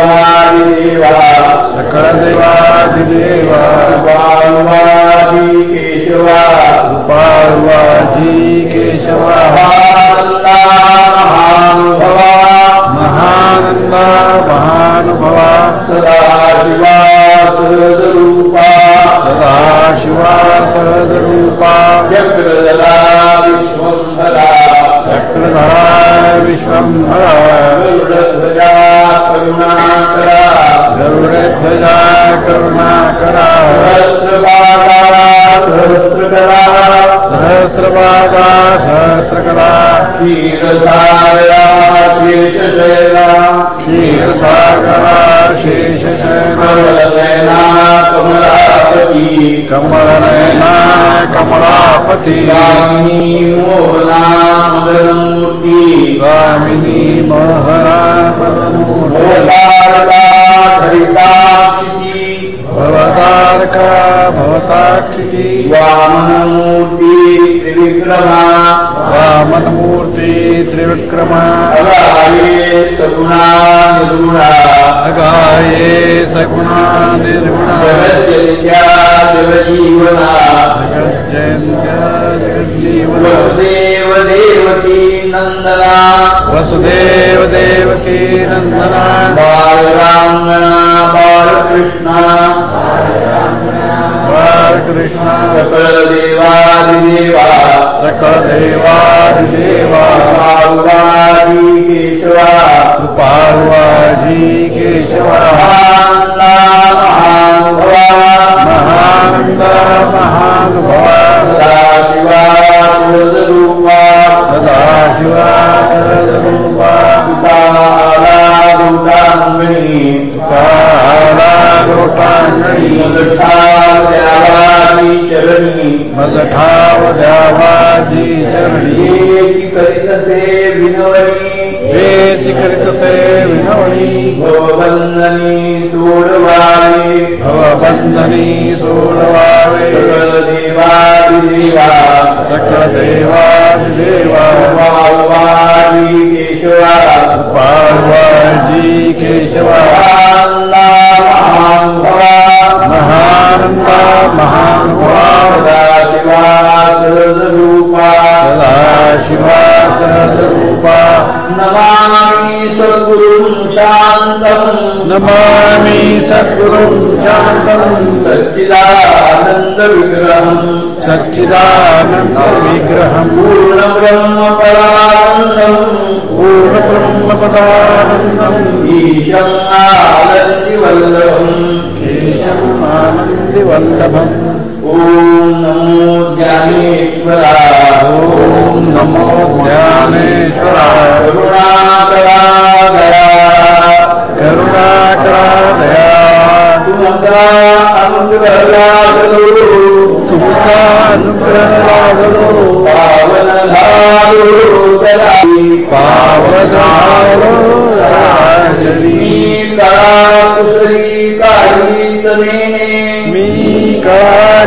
आनन्दघना विनाश देवादिदेवा पार्वादी केशवा। पार्वाजी केशवा। महानन्दा महानुभवा। महानन्द महानुभवा। सदाशिवा सहजरूपा। सदाशिवा सहजरूपा। चक्रधरा विश्वम्भरा चक्रधरा विश्वम्भरा Sadhu गरुडध्वजा करुणाकरा सहस्रपादा सहस्रकरा सहस्रपादा सहस्रकला क्षीरसागरा शेषशैला क्षीरसागरा कमलनयना कमलापति कमलनयना कमलापति मोहना मदनमूर्ति भवतारकाधरिताक्षिति भवतारका भवताक्षिति। वामनमूर्ति त्रिविक्रमा। वामनमूर्ति त्रिविक्रमा। अगाये सगुणा निर्गुणा। अगाये सगुणा निर्गुणा। जगजीवना जगज्जयन्त्या जगज्जीवना। वसुदेव देवकी नन्दना। वसुदेव देवकी नन्दना। बालराङ्गना बालकृष्णा। बालकृष्ण। सकलदेवादिदेवा। सकलदेवादिदेवा। पार्वादी केशवा पार्वाजी केशवा महानन्दा महानुभवा। महानन्द महानुभवा। सदाशिवा सदरूपा कालादुताङ्गणी चरणी मदठावद्यावाजी करितसे विनवणी। वेची करितसे विनवणी भवबंधनी सु भवबंधनी सोडवावे सकल देवादिदेवा सकल देवादिदेवा पार्वादी केशवा पार्वाजी केशवा आनंदा महानुभवा महानंद महानुभाव सदाशिवा सहजरूपा सदाशिवा। सहजरूपा नमामि सद्गुरुं शान्तम्। नमामि सद्गुरुं शान्तम् सच्चिदानन्दविग्रहम् सच्चिदानन्दविग्रहम् पूर्णब्रह्मपरानन्दम् पूर्णब्रह्मपदानन्दम्। ईशम् आनन्दिवल्लभम् केशम् आनन्दिवल्लभम् ॐ नमो ज्ञानेश्वराय। ॐ नमो पावन मी कळा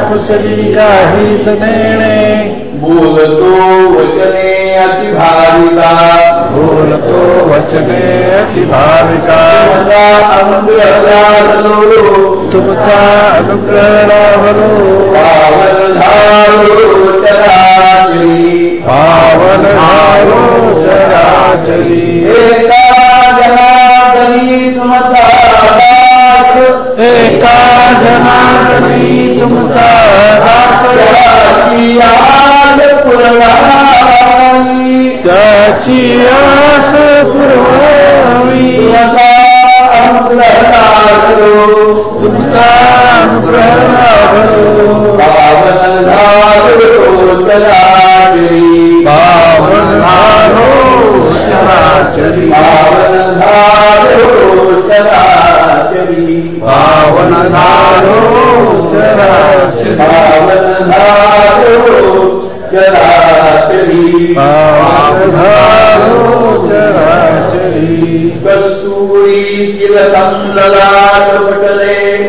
काहीच नेणे? मी बोलतो वचने अतिभाविका बोलतो वचने अतिभाविका तुमचा अनुग्रह लागलो तुमचा अनुग्रह लाभलो। पावन झालो चराचरी एका जनार्दनी तुमचा दास। एका आज पुरवावी त्याची आस पुरवावी. तुमचा अनुग्रह लागलो तुमचा अनुग्रह लाभलो पावन झालो चराचरी पावन झालो चराचरी पावन झालो चराचरी पावन चराचरी पावधारो चराचरी कस्तुरी तिलकं ललाटपटले कस्तूरी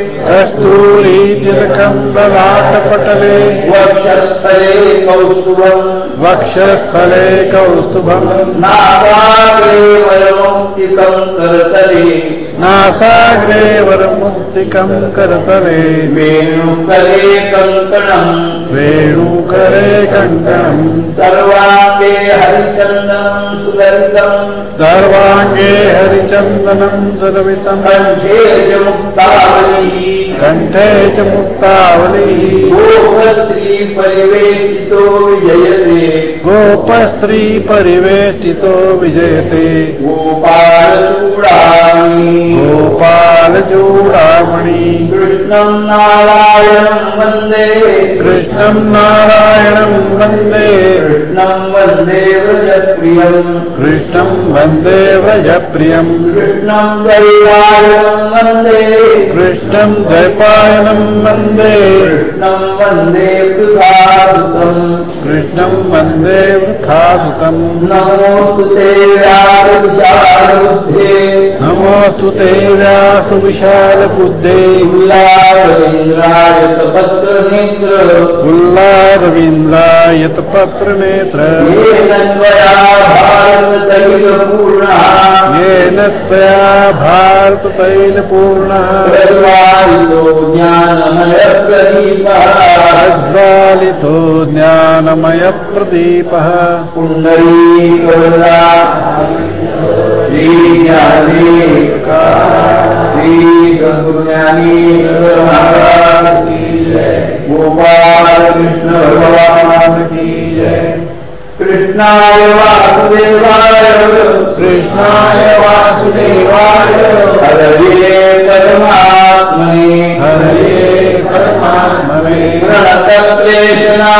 ललाटपटले वक्षस्थले कौस्तुभम्। वक्षस्थले कौस्तुभम्। नागाग्रे वयमुक्तिकं करतले। नासाग्रे वरमुक्तिकं करतले। वेणुकरे कङ्कणम्। वेणुकरे कङ्कणम्। सर्वाङ्गे हरिचन्दनं सुललितम्। सर्वाङ्गे हरिचन्दनं सुरवितम् कण्ठे च मुक्तावली कण्ठे च मुक्तावली गोपस्त्री परिवेष्टितो विजयते गोपस्त्री परिवेष्टितो विजयते गोपालचूडामणि गोपालचूडामणि कृष्णं नारायणं वन्दे कृष्णं नारायणं वन्दे कृष्णं वन्दे व्रजप्रियम् कृष्णं वन्दे व्रजप्रियम् कृष्णं दैवायणं वन्दे कृष्णं द्वैपायनं वन्दे कृष्णं वन्दे कृतासुतम् कृष्णं वन्दे वृथासुतम् नमोऽस्तु ते व्यासविशालबुद्धे। नमोऽस्तु ते व्यासविशालबुद्धे। उल्लासेन्द्राय तपत्रनेत्र येन त्वया भारततैलपूर्णः येन त्वया भारततैलपूर्णः प्रज्वालितो ज्ञानमयप्रदीपः प्रज्वालितो ज्ञानमयप्रदीपः पुण्डरीकरुणा श्रीज्ञानेका श्रीसद्गुज्ञानेश्वर महाराज की जय गोपाल कृष्ण भगवान की जय कृष्णाय वासुदेवाय। कृष्णाय वासुदेवाय हरे परमात्मने। हरे परमात्मने। प्रणतक्लेशनाचाय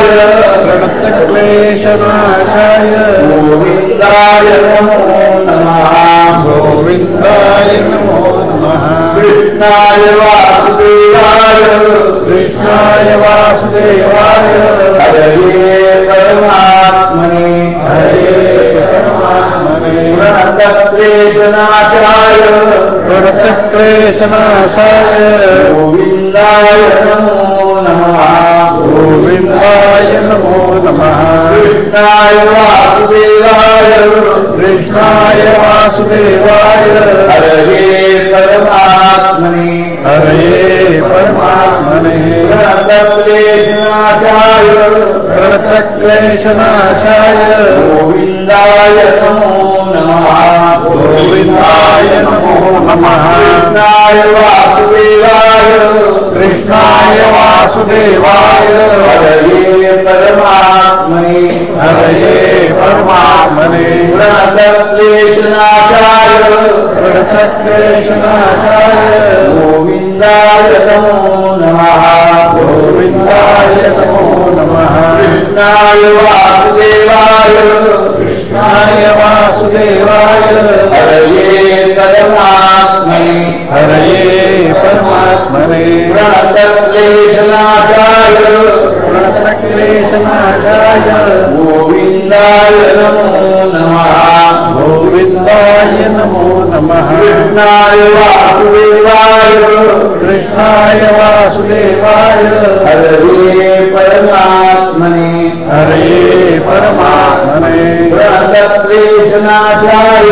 प्रणतक्लेशनाशाय गोविन्दाय नमो नमः। गोविन्दाय नमो नमः। कृष्णाय वासुदेवाय। कृष्णाय वासुदेवाय। हरे परमात्मने। हरे परमात्मने। प्रणतक्लेशनाचाय प्रणतक्लेशनाशाय गोविन्दाय नमो नमः गोविन्दाय नमो नमः। कृष्णाय वासुदेवाय। कृष्णाय वासुदेवाय। हरे परमात्मने। हरे परमात्मने। प्रणतक्लेशनाचाय प्रणतक्लेशनाशाय गोविन्दाय नमो नमः। गोविन्दाय नमो नमः कृष्णाय वासुदेवाय। कृष्णाय वासुदेवाय। हरे परमात्मने। हरे परमात्मने। प्रणतक्लेशनाचाय प्रणतक्लेशनाशाय गोविन्दाय नमो नमः। गोविन्दाय नमो नमः। कृष्णाय वासुदेवाय। कृष्णाय वासुदेवाय हरे परमात्मने। हरे परमात्मने। प्रणतक्लेशनाचाय प्रणतक्लेशनाशाय गोविन्दाय नमो नमः। गोविन्दाय नमो नमः। कृष्णाय वासुदेवाय। कृष्णाय वासुदेवाय। हरे परमात्मने। हरे परमात्मने प्रणतक्लेशनाचाय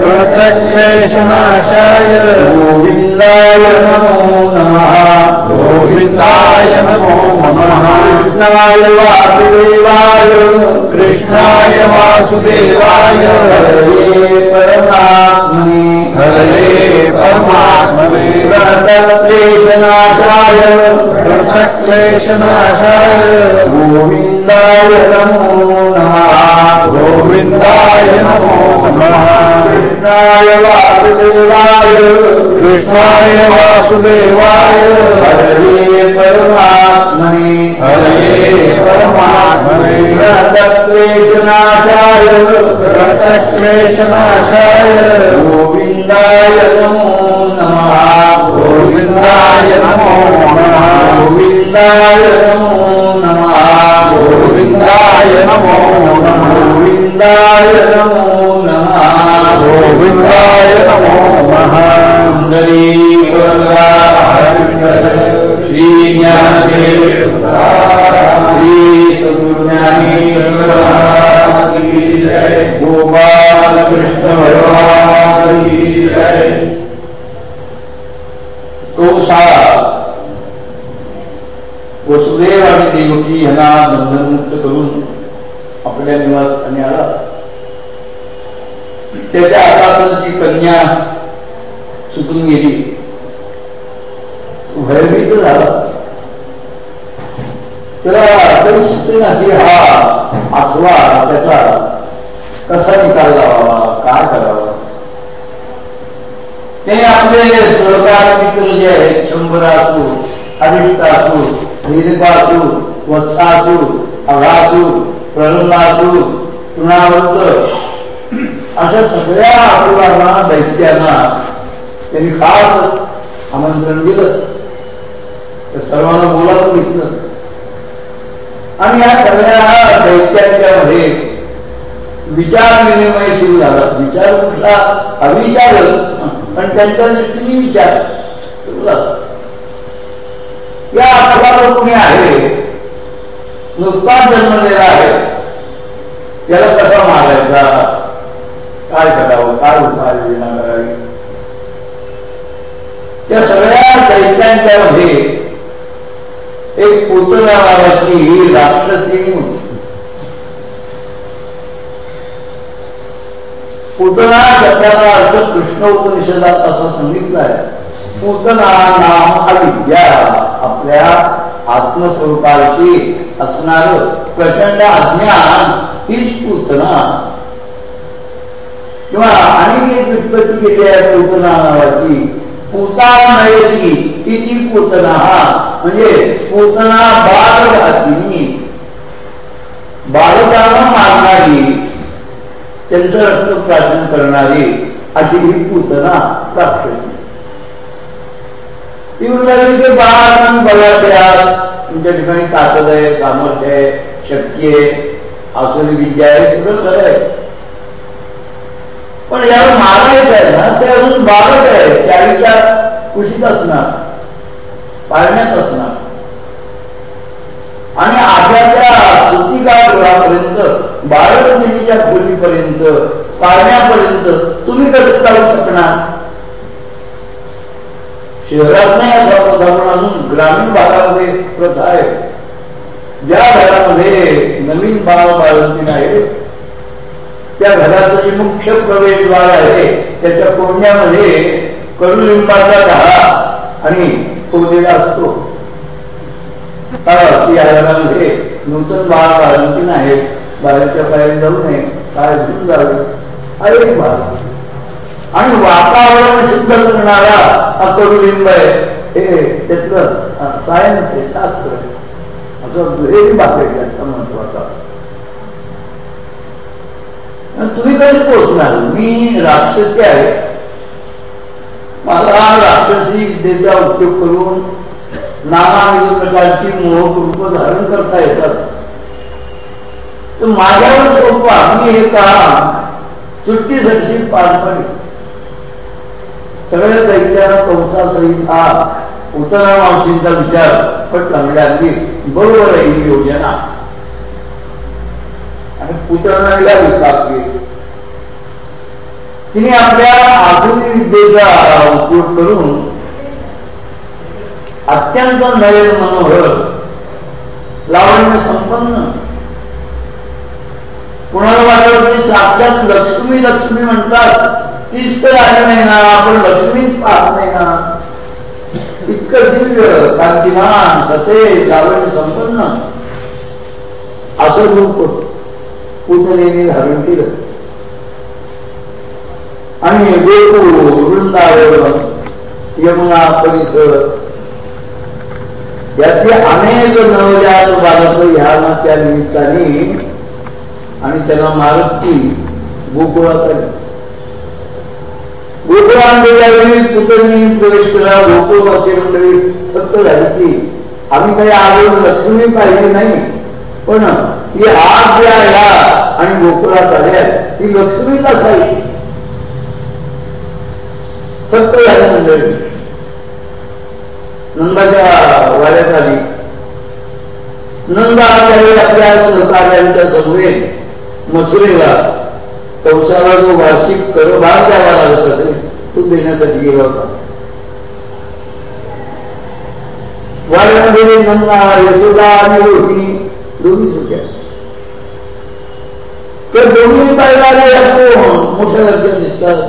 प्रणतक्लेशनाशाय गोविन्दाय नमो नमः। गोविन्दाय नमो नमः। कृष्णाय वासुदेवाय। कृष्णाय वासुदेवाय। हरे परमात्मने। हरे परमात्मने। प्रणतक्लेशनाशाय गोविन्दाय नमो नमः गोविन्दाय नमो नमः। कृष्णाय वासुदेवाय। कृष्णाय वासुदेवाय हरे परमात्मने। हरे परमात्मने। प्रणतक्लेशनाचाय प्रणतक्लेशनाशाय गोविन्दाय नमो नमः। गोविन्दाय नमो नमः। गोविन्दाय गोविंदाय नमो गोविंदाय नमो गोविंदाय नमो महांगरी श्री ज्ञानेश्वर गोपाल कृष्ण तो सारा वसुदेव आणि देवकी यांना बंधनमुक्त करून आपल्या निवासस्थानी आला. त्याच्या हातातून जी कन्या चुकून गेली भयभीत झाला. त्याला तरी सुचते ना की हा आठवा त्याचा कसा निकाल लावावा काय करावा? ते आपले सहकार मित्र जे आहेत शंभर असू अरिष्ट असू दीर्घासू वत्सासू अघासू प्रलंबासू तृणावर्त अशा सगळ्या आठवडांना दैत्यांना त्यांनी खास आमंत्रण दिलं. तर सर्वांना बोलावून घेतलं. आणि या सगळ्या दैत्यांच्या मध्ये विचार विनिमय सुरू झाला. विचार कुठला? अविचार. पण त्यांच्या दृष्टीने विचार सुरू झाला. या आठवडा कुणी आहे. नुकताच जन्मलेला आहे. त्याला कसा मारायचा? काय करावं? काय उपाय योजना करावी? त्या सगळ्या दैत्यांच्या मध्ये एक पुतळ्या नावाची ही राष्ट्रश्रेणी होती पुतना शब्दाचा अर्थ कृष्ण उपनिषदात असं सांगितलं आहे. पुतना नाम अविद्या आपल्या आत्मस्वरूपाची असणार प्रचंड अज्ञान हीच पूतना. किंवा आणि एक व्युत्पत्ती केली आहे पूतना नावाची पूता नयती तिची पूतना? म्हणजे पूतना बालघातिनी बालकांना मारणारी त्यांचं रक्त प्राशन करणारी अशी ही पूतना राक्षसी. ती म्हणाली की बाळ तुमच्या ठिकाणी ताकद आहे सामर्थ्य आहे शक्ती आहे. आसुरी विद्या आहे सगळं खरं आहे. पण यावर मारायचं आहे ना ते अजून बाळच आहे चाळीच्या कुशीत असणार पाळण्यात असणार. आणि आशाच्या बाळक बाळकदेवीच्या खोलीपर्यंत पाळण्यापर्यंत तुम्ही कसं चालू शकणार? शहरात नाही असा प्रथा अजून ग्रामीण भागामध्ये प्रथा आहे. ज्या घरामध्ये नवीन बाळ बाळंतीन आहे त्या घराचं जे मुख्य प्रवेशद्वार आहे त्याच्या कोण्यामध्ये कडुलिंबाचा ढाळा आणि ठेवलेला असतो. ती घरामध्ये नूतन बाळ बाळंतीन आहे बाहेरच्या बाहेर जाऊ नये काय घेऊन जावे. अरे बाळ. आणि वातावरण शुद्ध करणारा हा कडुलिंब आहे हे त्यातलं सायन्स आहे शास्त्र आहे. असं दुहेरी भाग आहे महत्त्वाचा तुम्ही कधी पोहोचणार मी राक्षसी आहे. मला राक्षसी विद्येचा उपयोग करून नाना प्रकारची मोहक रूप धारण करता येतात. तर माझ्यावर सोपा मी हे काम सुट्टीसाठी पार पडेल सगळ्या दैत्या कंसासहित हा उतरा मावशींचा विचार पटला म्हणजे अगदी बरोबर आहे ही योजना. आणि पुतळाला विकास तिने आपल्या आधुनिक विद्येचा उपयोग करून अत्यंत नयन मनोहर लावण्य संपन्न कुणाला साक्षात लक्ष्मी लक्ष्मी म्हणतात? तीच तर आली नाही ना आपण लक्ष्मीच पाहत नाही ना. इतकं दिव्य कांतिमान तसे लावण्य संपन्न. असं रूप पुतनेने धारण केलं. आणि गोकुळ वृंदावन यमुना परिसर यातली अनेक नवजात बालक ह्या त्या निमित्ताने आणि त्यांना मारुती गोकुळात आली गोकुळांवेळी पुतणी प्रवेश केला गोकुळवासी मंडळी फक्त झाली की आम्ही काही आलो लक्ष्मी पाहिजे नाही. पण ही आज ज्या या आणि गोकुळात आल्या ही लक्ष्मीला असावी फक्त झाली मंडळी. नंदाच्या वाड्यात आली नंदा त्यावेळी आपल्या सहकार्यांच्या समवेत मथुरेला कंसाला जो वार्षिक करभार द्यावा लागत असेल तो देण्यासाठी गेला होता. वाड्यामध्ये नंदा यशोदा आणि रोहिणी दोन्ही होत्या तर दोन्ही पाहिला मोठ्या लक्षात दिसतात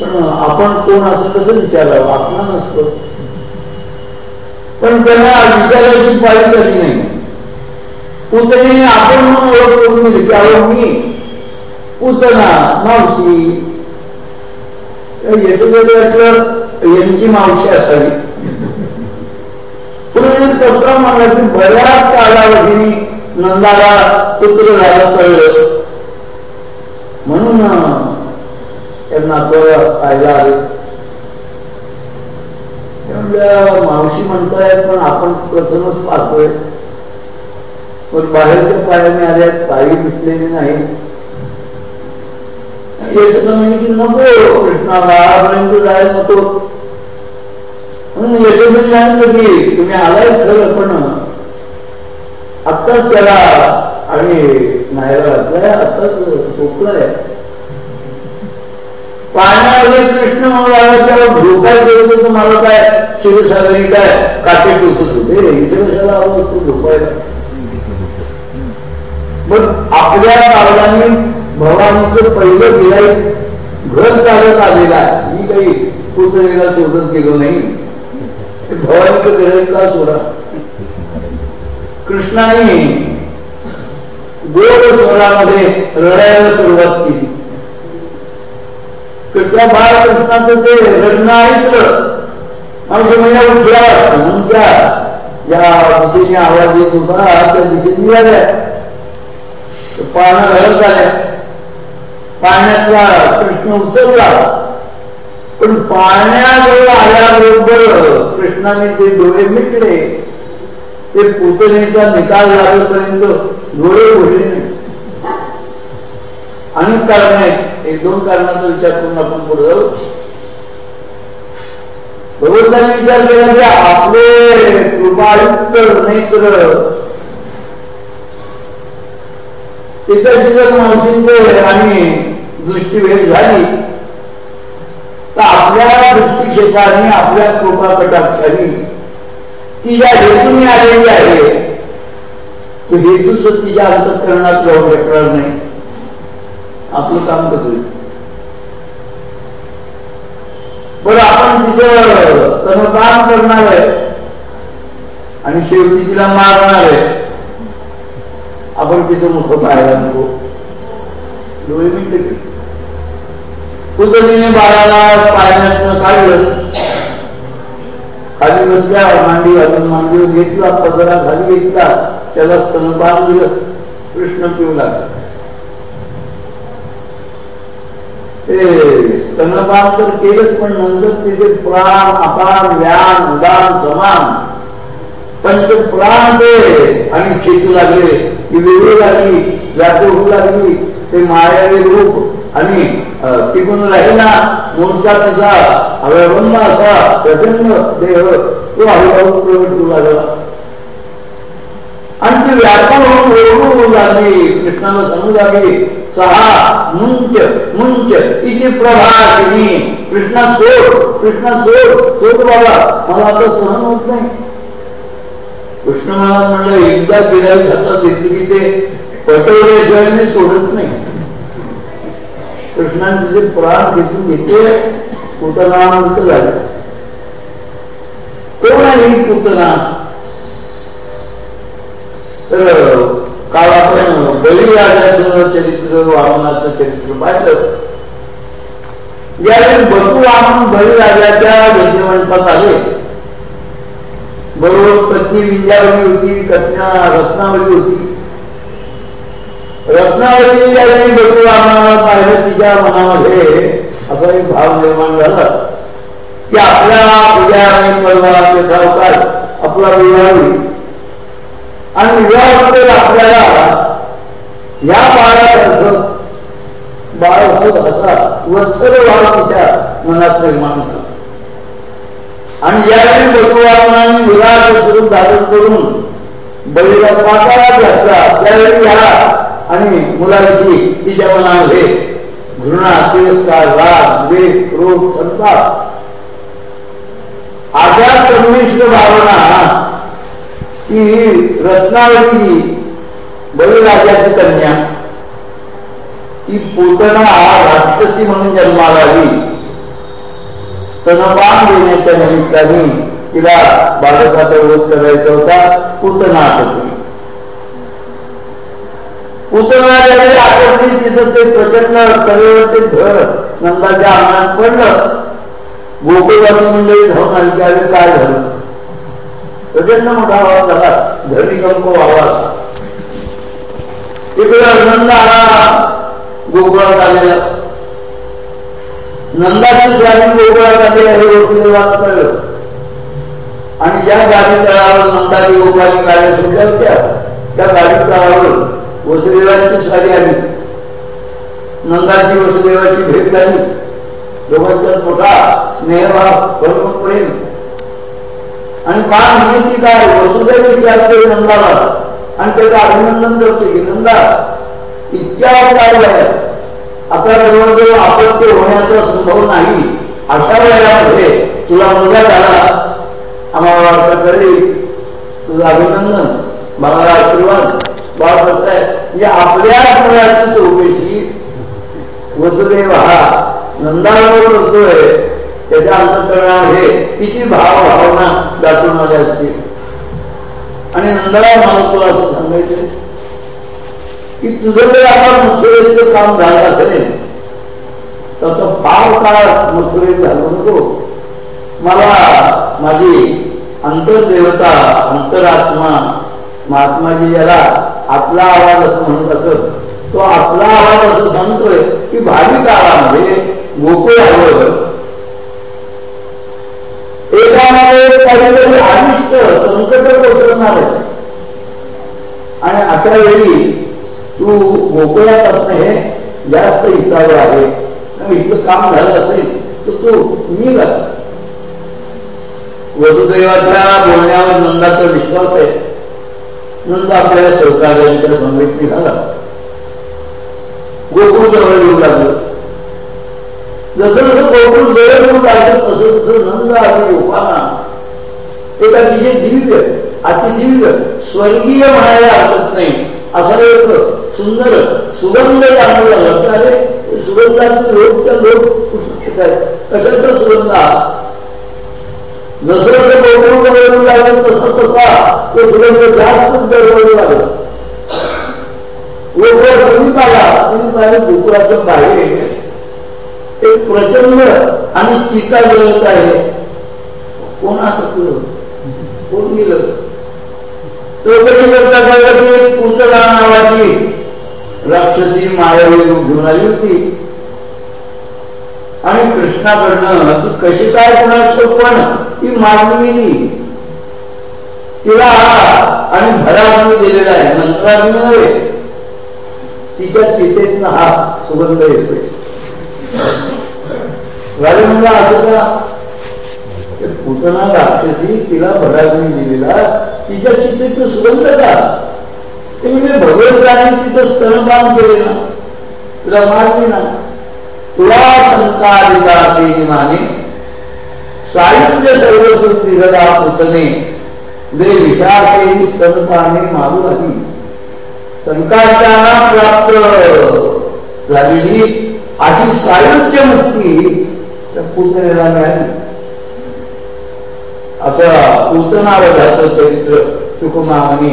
पण आपण कोण असं कसं विचारावं? आपला नसतो. पण त्यांना विचारायची पाळी झाली नाही. पुतणी आपण म्हणून ओळख करून दिली त्यावर मी पुतना मावशी. यशोदेवाचं यांची मावशी असावी. पुढे तत्व मागण्याची बऱ्याच कालावधी नंदाला पुत्र झालं कळलं. म्हणून त्यांना पाहिला आले. मावशी म्हणतायत पण आपण प्रथमच पाहतोय. पण बाहेरच्या पायाने आल्यात काही दिसलेले नाही. म्हणजे की नको कृष्णाला जायला नको. म्हणून यशोदन की तुम्ही आलाय खरं पण आत्ताच त्याला आणि नाहीला घातलाय आत्ताच झोपलाय पाण्यामध्ये कृष्ण म्हणून त्यावर धोका करत होतं मला काय? शिवसागरी काय काटे टोकत होते इथे कशाला आलो असतो झोपायला? मग आपल्या काळाने भवानीचं पहिलं गिराई घर चालत आलेला आहे. मी काही पुतळेला शोधत गेलो नाही. भवानीचं गिराईक का सोडा? कृष्णाने गोड स्वरामध्ये रडायला सुरुवात केली. त्या बाळकृष्णाचं ते रडणं ऐकलं. आमच्या महिन्या उठला म्हणून त्या ज्या दिशेने आवाज येत होता त्या दिशेने निघाल्या पाहणं झाल्या पाण्यातला कृष्ण उचलला. पण पाण्याजवळ आल्याबरोबर कृष्णाने ते डोळे मिटले ते पुतणीचा निकाल लागेपर्यंत डोळे उघडले अनेक कारण आहेत एक दोन कारणाचा विचार करून आपण पुढे जाऊ. भगवंतांनी विचार केला की आपले कृपायुक्त नेत्र तिथं जर मावशींचे आणि दृष्टीभेद झाली. तर आपल्या दृष्टिक्षेत्राने आपल्या कृपा कटाक्षाने ती ज्या हेतूने आलेली आहे तो हेतूच तिच्या अंतकरणात राहू शकणार नाही. आपलं काम कसं बरं आपण तिथं काम करणार आहे. आणि शेवटी तिला मारणार आहे. आपण तिथं मुख पाहायला नको डोळे मिळते कुतरीने बाळाला पाण्यातनं काढलं खाली बसल्या मांडी घालून मांडीवर घेतला पदरा खाली घेतला त्याला स्तनपान दिलं कृष्ण पिऊ लागला. ते स्तनपान तर केलंच पण नंतर तिथे प्राण अपान व्यान उदान समान. पंच प्राण ते आणि शेतू लागले. ती वेगळी लागली व्याकुळ लागली ते मायावी रूप आणि टिकून राहिला मोर्चा त्याचा अवयवंद असा प्रचंड देह तो हळूहळू प्रवेश होऊ लागला. आणि ती व्यापार होऊन ओळखू लागली कृष्णाला सांगू लागली सहा मुंच मुंच तिची प्रभाशिनी कृष्णा सोड कृष्णा सोड सोड बाबा मला आता सहन होत नाही. कृष्ण महाराज म्हणलं एकदा गिराई हातात घेतली की ते पटवल्याशिवाय मी सोडत नाही. कृष्णाने जे प्राण घेतून घेते पुतनामंत झालं. कोण आहे ही पुतना तर काल आपण बलिराजाचं चरित्र वामनाचं चरित्र पाहिलं. यावेळी बसू वामन बलिराजाच्या विद्यमंडपात आले बरोबर पत्नी विंध्यावली होती कन्या रत्नावली होती. रत्नावली ज्यावेळी पाहिलं तिच्या मनामध्ये असा एक भाव निर्माण झाला. की आपल्या उद्या आणि परवा आपला विवाह होईल. आणि विवाहामध्ये म्हणजे आपल्याला या बाळासारखं बाळ होत असा वत्सर भाव तिच्या मनात निर्माण झाला. आणि ज्यावेळी भगवानाने विराट करून धारण करून बळीला पाताळात घातला त्यावेळी ह्या आणि मुलाची तिच्या मनामध्ये घृणा तिरस्कार राग द्वेष क्रोध संताप अशा संमिश्र भावना ती रत्नावती बळीराजाची कन्या ती पोतना राक्षसी म्हणून जन्माला आली. स्तनपान देण्याच्या निमित्ताने तिला बालकाचा वध करायचा होता पुतना होती. पूतनाच्या आकर्षित तिथं ते प्रचंड करेवर ते घर नंदाच्या अंगणात पडलं. गोकुळवासी मंडळी धावून आली त्यावेळी काय झालं? प्रचंड मोठा आवाज झाला. धरणीकंप आवाज. इकडे नंद आला गोकुळात आलेला. नंदाची स्वामी गोकुळासाठी हे कळलं आणि ज्या गाडी तळावर नंदाची गोकुळाची गाड्या सुटल्या होत्या त्या गाडी तळावर वसुदेवाची साडी आली नंदाची वसुदेवाची भेट झाली दोघांचा मोठा स्नेहभाव भरपूर प्रेम आणि काय माहिती काय वसुदेव विचारते नंदाला आणि त्याचं अभिनंदन करते की नंदा इतक्या काय झाल्या आता जवळजवळ ते होण्याचा संभव नाही अशा वेळामध्ये तुला मुलगा झाला आम्हाला वाटतं तुझं अभिनंदन मला आशीर्वाद बाळ आहे म्हणजे आपल्या मुलाची चौकशी वसुदेव हा नंदावर करतोय त्याच्या अंतकरणामध्ये किती भाव भावना दाखवून मध्ये असते आणि नंदाला मला तुला सांगायचं की तुझं जर आता मथुरेचं काम झालं असेल तर पाव फार काळ मथुरेत झालो नको. मला माझी अंतर्देवता अंतरात्मा महात्माजी ज्याला आपला आवाज असं म्हणत असत तो आपला आवाज असं सांगतोय की भावी काळामध्ये गोकुळ हवं एकामध्ये काहीतरी अनिष्ट संकट कोसळणार. आहे आणि अशा वेळी तू गोकुळात असणे हे जास्त हितावर आहे. इतकं काम झालं असेल तर तू मी वसुदेवाच्या बोलण्यावर नंदाचा विश्वास आहे. नंद आपल्याला सहकार्यांकडे संवेद निघाला. गोकुळ जवळ येऊ लागलं. जसं जसं गोकुळ जवळ येऊ लागलं तसं तसं नंद आणि उपाना एक अतिशय दिव्य अतिदिव्य स्वर्गीय म्हणायला हरकत नाही. असं एक सुंदर सुगंध जाणवू लागला अरे सुगंधाचे लोक त्या लोक कशाचा सुगंध? जसं जसं गोकुळ जवळ लागेल तसं. तसा तो सुगंध जास्त दरवळू लागला गोकुळ समीप आला समीप आले गोकुळाच्या बाहेर एक प्रचंड आणि चिता जळत आहे. कोण आटकलं कोण गेलं? तो कधी करता करता पुतळा नावाची राक्षसी मायावी घेऊन आली होती. आणि कृष्णाकडनं ती कशी काय कुणाचं पण ती मागणी तिला आणि भरामध्ये दिलेला आहे नंतर नव्हे. तिच्या चितेतनं हा सुगंध येतोय. राजा म्हणला असं का पुतना राक्षसी तिला भराग्नी दिलेला तिच्या चित्ते तू सुगंध का? ते म्हणजे भगवंताने तिचं स्तनपान केले ना. तुला मारली ना? तुला संकारिता माने. साहित्य सर्वसृष्टी गदा पुतने. जे विचारते स्तनपाने मारू नाही. संकाशाला प्राप्त. झालेली अशी साहित्य मुक्ती त्या पुतनेला मिळाली. असं आता पूतनावधाचं चरित्र सुकुमामाने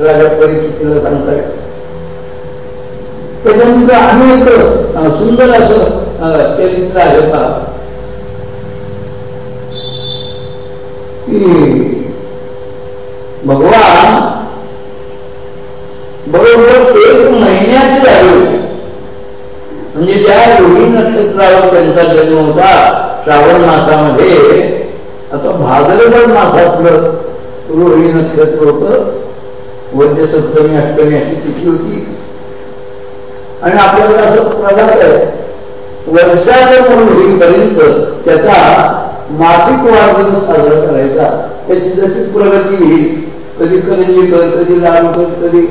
राजा परिस्थितीला सांगताय. त्याच्यानंतर अनेक सुंदर असं चरित्र आहे का भगवान बरोबर एक महिन्याचे झाले म्हणजे त्या योगी नक्षत्रावर त्यांचा जन्म होता श्रावण मासामध्ये आता भाद्रपद मासातलं रोहिणी नक्षत्र होत वैद्य सप्तमी अष्टमी अशी तिथी होती. आणि आपल्याकडे असं प्रघात आहे. वर्षाच्या म्हणून होईपर्यंत त्याचा मासिक वाढदिवस साजरा करायचा. त्याची जशी प्रगती येईल कधी करंजी कर कधी लाडू कर कधी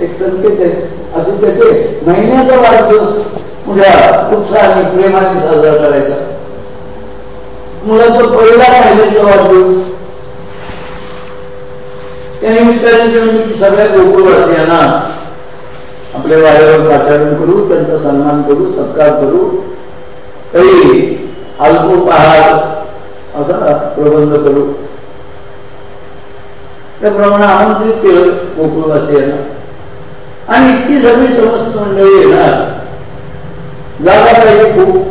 एक संकेत आहे. असे त्याचे महिन्याचा वाढदिवस पुढ्या उत्साहाने प्रेमाने साजरा करायचा. मुलाचा पहिला महिन्याचा वाढदिवस त्या निमित्ताने मी सगळ्या गोकुळवासियांना आपल्या वाड्यावर पाचारण करू त्यांचा सन्मान करू सत्कार करू. तरी अल्पोपहार असा प्रबंध करू. त्याप्रमाणे आमंत्रित केलं गोकुळवासियांना आणि इतकी सगळी समस्त मंडळी येणार. जागा पाहिजे खूप.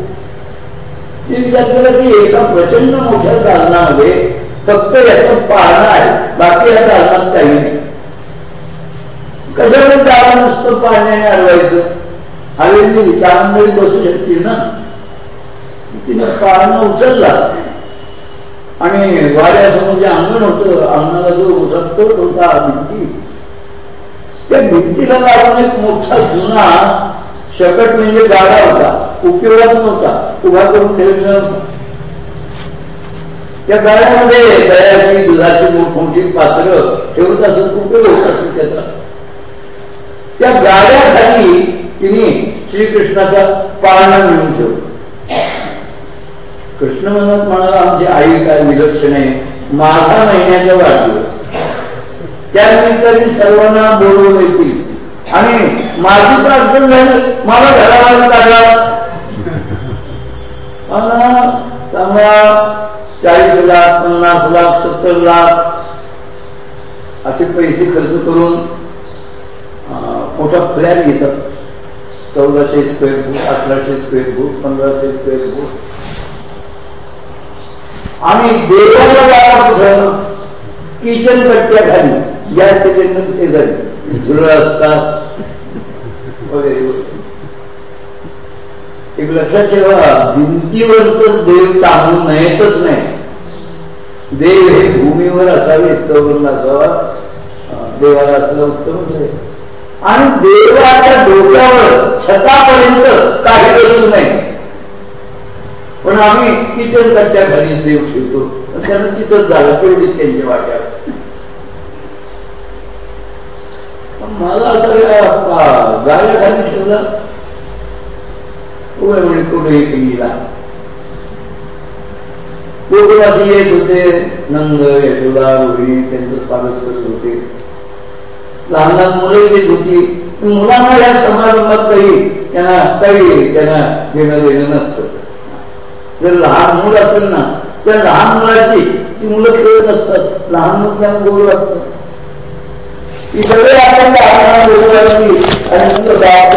ती विचार केला की एका प्रचंड मोठ्या दालनामध्ये फक्त याचं पाहणं आहे बाकी या दालनात काही नाही. कशावर दालन नुसतं पाण्याने अडवायचं? हवेली त्यामध्ये बसू शकतील ना? तिनं पाळणं उचलला. आणि वाड्यासमोर जे अंगण होतं अंगणाला जो रक्तोट होता भिंती. त्या भिंतीला लागून एक मोठा जुना शकट म्हणजे गाडा होता उपयोगात नव्हता उभा करून ठेवलं त्या गाड्यामध्ये दयाची दुधाची मोठमोठी पात्र ठेवत असत उपयोग होत असत त्याचा. त्या गाड्याखाली तिने श्रीकृष्णाचा पाळणा मिळून ठेवला. कृष्ण म्हणत म्हणाला आमची आई काय विलक्षण आहे. माझा महिन्याच्या वाढदिवस. त्यानिमित्ताने सर्वांना बोलवून येतील. आणि माझी प्रार्थना झाली मला घराबाहेर काढला चांगला चाळीस लाख पन्नास लाख सत्तर लाख असे पैसे खर्च करून मोठा फ्लॅट घेतात. चौदाशे स्क्वेअर फूट अठराशे स्क्वेअर फूट पंधराशे स्क्वेअर फूट आणि देवाला जागा किचन कट्ट्या खाली. गॅस सिलेंडर शेजारी झुरळ असतात वगैरे एक लक्षात ठेवा भिंतीवर तर देव टांगून नयेतच नाही. देव हे भूमीवर असावे चौरून असावा. देवाला असलं उत्तमच आहे. आणि देवाच्या डोक्यावर छतापर्यंत काही करू नाही. पण आम्ही किचन कट्ट्या घरी देऊ शकतो. त्यानं तिथं झालं तेवढीच त्यांच्या वाट्यात मला असं गाड्या खाली येत होते नंद यशोदा रोहिणी त्यांचं स्वागत करत होते. लहान लहान मुलं येत होती. मुलांना या समारंभात काही त्यांना काही त्यांना घेणं देणं नसतं. जर लहान मुल असेल ना त्या लहान मुलाची ती मुलं खेळत असतात. लहान मुल त्यांना गोड वाटत. ती सगळे आपण आणि तुझं गाव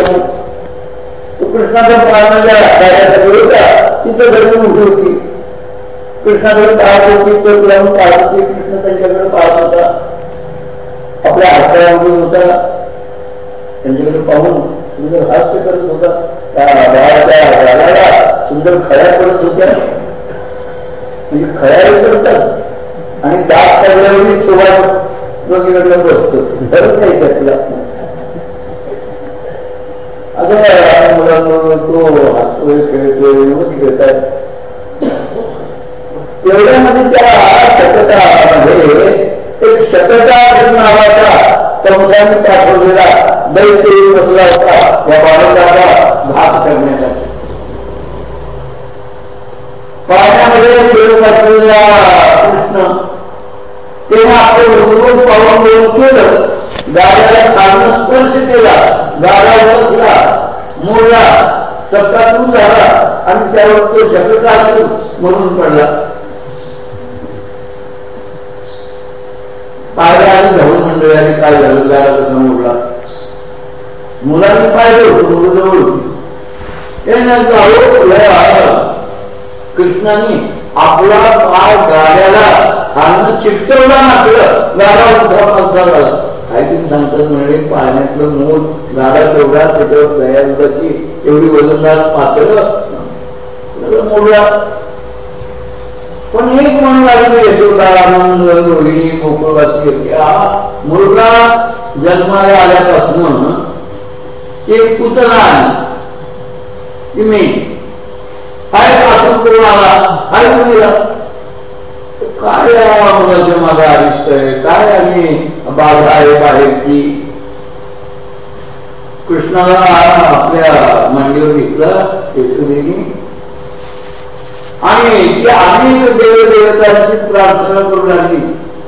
कृष्णाचा प्राणाच्या गाड्याचा होता तिथं घडून उभी होती. कृष्णाकडे पाहत होती तो लावून पाहत होती कृष्ण त्यांच्याकडे पाहत होता. आपल्या हातामध्ये होता. त्यांच्याकडे पाहून सुंदर हास्य करत होता. त्या गावाच्या सुंदर खड्या करत होत्या. म्हणजे खड्या करतात. आणि दात पडल्यावर सोबत दोघीकडलं बसतो. खरंच नाही त्यातला. आता मुलांबरोबर तो हसतोय खेळतोय विनोद खेळतात तेवढ्यामध्ये त्या शतकामध्ये एक शतका नावाचा पाठवलेला दैत्य बसला होता. या घात करण्यासाठी पाण्यामध्ये कृष्ण तेव्हा आपण रोज पाहून घेऊन केलं गाड्याला खालनं स्पर्श केला. गाडा बसला. मोडला. झाला आणि त्यावर तो शकटातून म्हणून पडला. पाहिल्या आणि धरून मंडळाने काय झालं? गाडा कसा मोडला? मुलांनी पाहिलं होतं मुलं जवळ होती. कृष्णाने आपला पाय गाड्याला खालनं चिकटवला नाकलं गाडा उठा झाला. काहीतरी सांगतात म्हणजे पाण्यातलं मूळ गाडा तेवढा त्याच्यावर दयाची एवढी वजनदार पातळ. मोडला. पण एक म्हणून लागली यशोदा रोहिणी गोकुळवासी हा मुलगा जन्माला आल्यापासून एक पुतळा आहे मी? हायपासून करून आला. हाय मुलीला काय मुलाचे माझा आयुष्य आहे? काय आणि बाधा आहे बाहेरची? कृष्णाला आपल्या मांडीवर घेतलं यशोदेनी आणि ती अनेक देवदेवतांची प्रार्थना करू लागली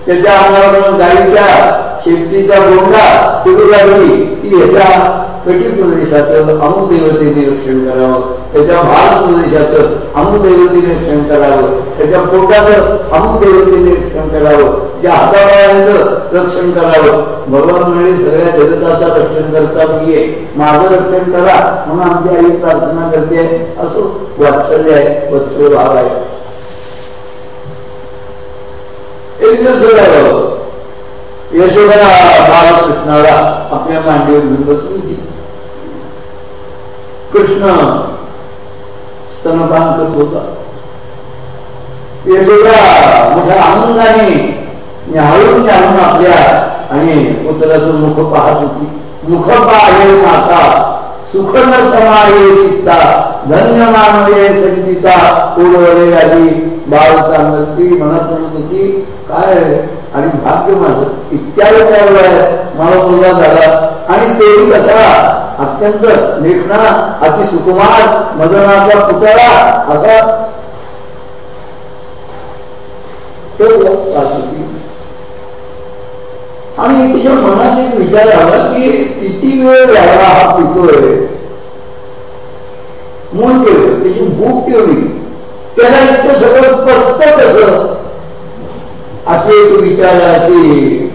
त्याच्या अंगावरून गाईच्या शेपटीचा गोंडा फिरू लागली की याच्या कटी प्रदेशाचं अमुक देवतेने रक्षण करावं. त्याच्या भाल प्रदेशाचं अमुक देवतेने रक्षण करावं. त्याच्या पोटाचं अमुक देवतेने रक्षण करावं. ज्या हातापायांचं रक्षण करावं. भगवान म्हणजे सगळ्या जगताचं रक्षण करता नाहीये माझं रक्षण करा. म्हणून आमची आई प्रार्थना करते. असो वात्सल्य आहे वत्सल भाव आहे. बालकृष्णाला आपल्या मांडीवर घेऊन बसली होती कृष्ण स्तनपान करत होता यशोदा मोठ्या आनंदाने न्याहाळून न्याहून आपल्या आणि पुत्राचं मुख पाहत होती। मुख पाहे माता सुख न समाये चित्ता धन्य मानवे संगीता उडवले आली बाळ सांगती काय आणि भाग्य माझं इत्यादी त्यावेळेस मला मुलगा झाला. आणि तेही कसा अत्यंत लेखना अति सुकुमार मदनाचा पुतळा असा. तो होती आणि तिच्या मनात एक विचार आला की किती वेळ यायला हा पितोय? मूळ ठेवलं त्याची भूक ठेवली त्याला इतकं सगळं पस्त कस? असे एक विचार की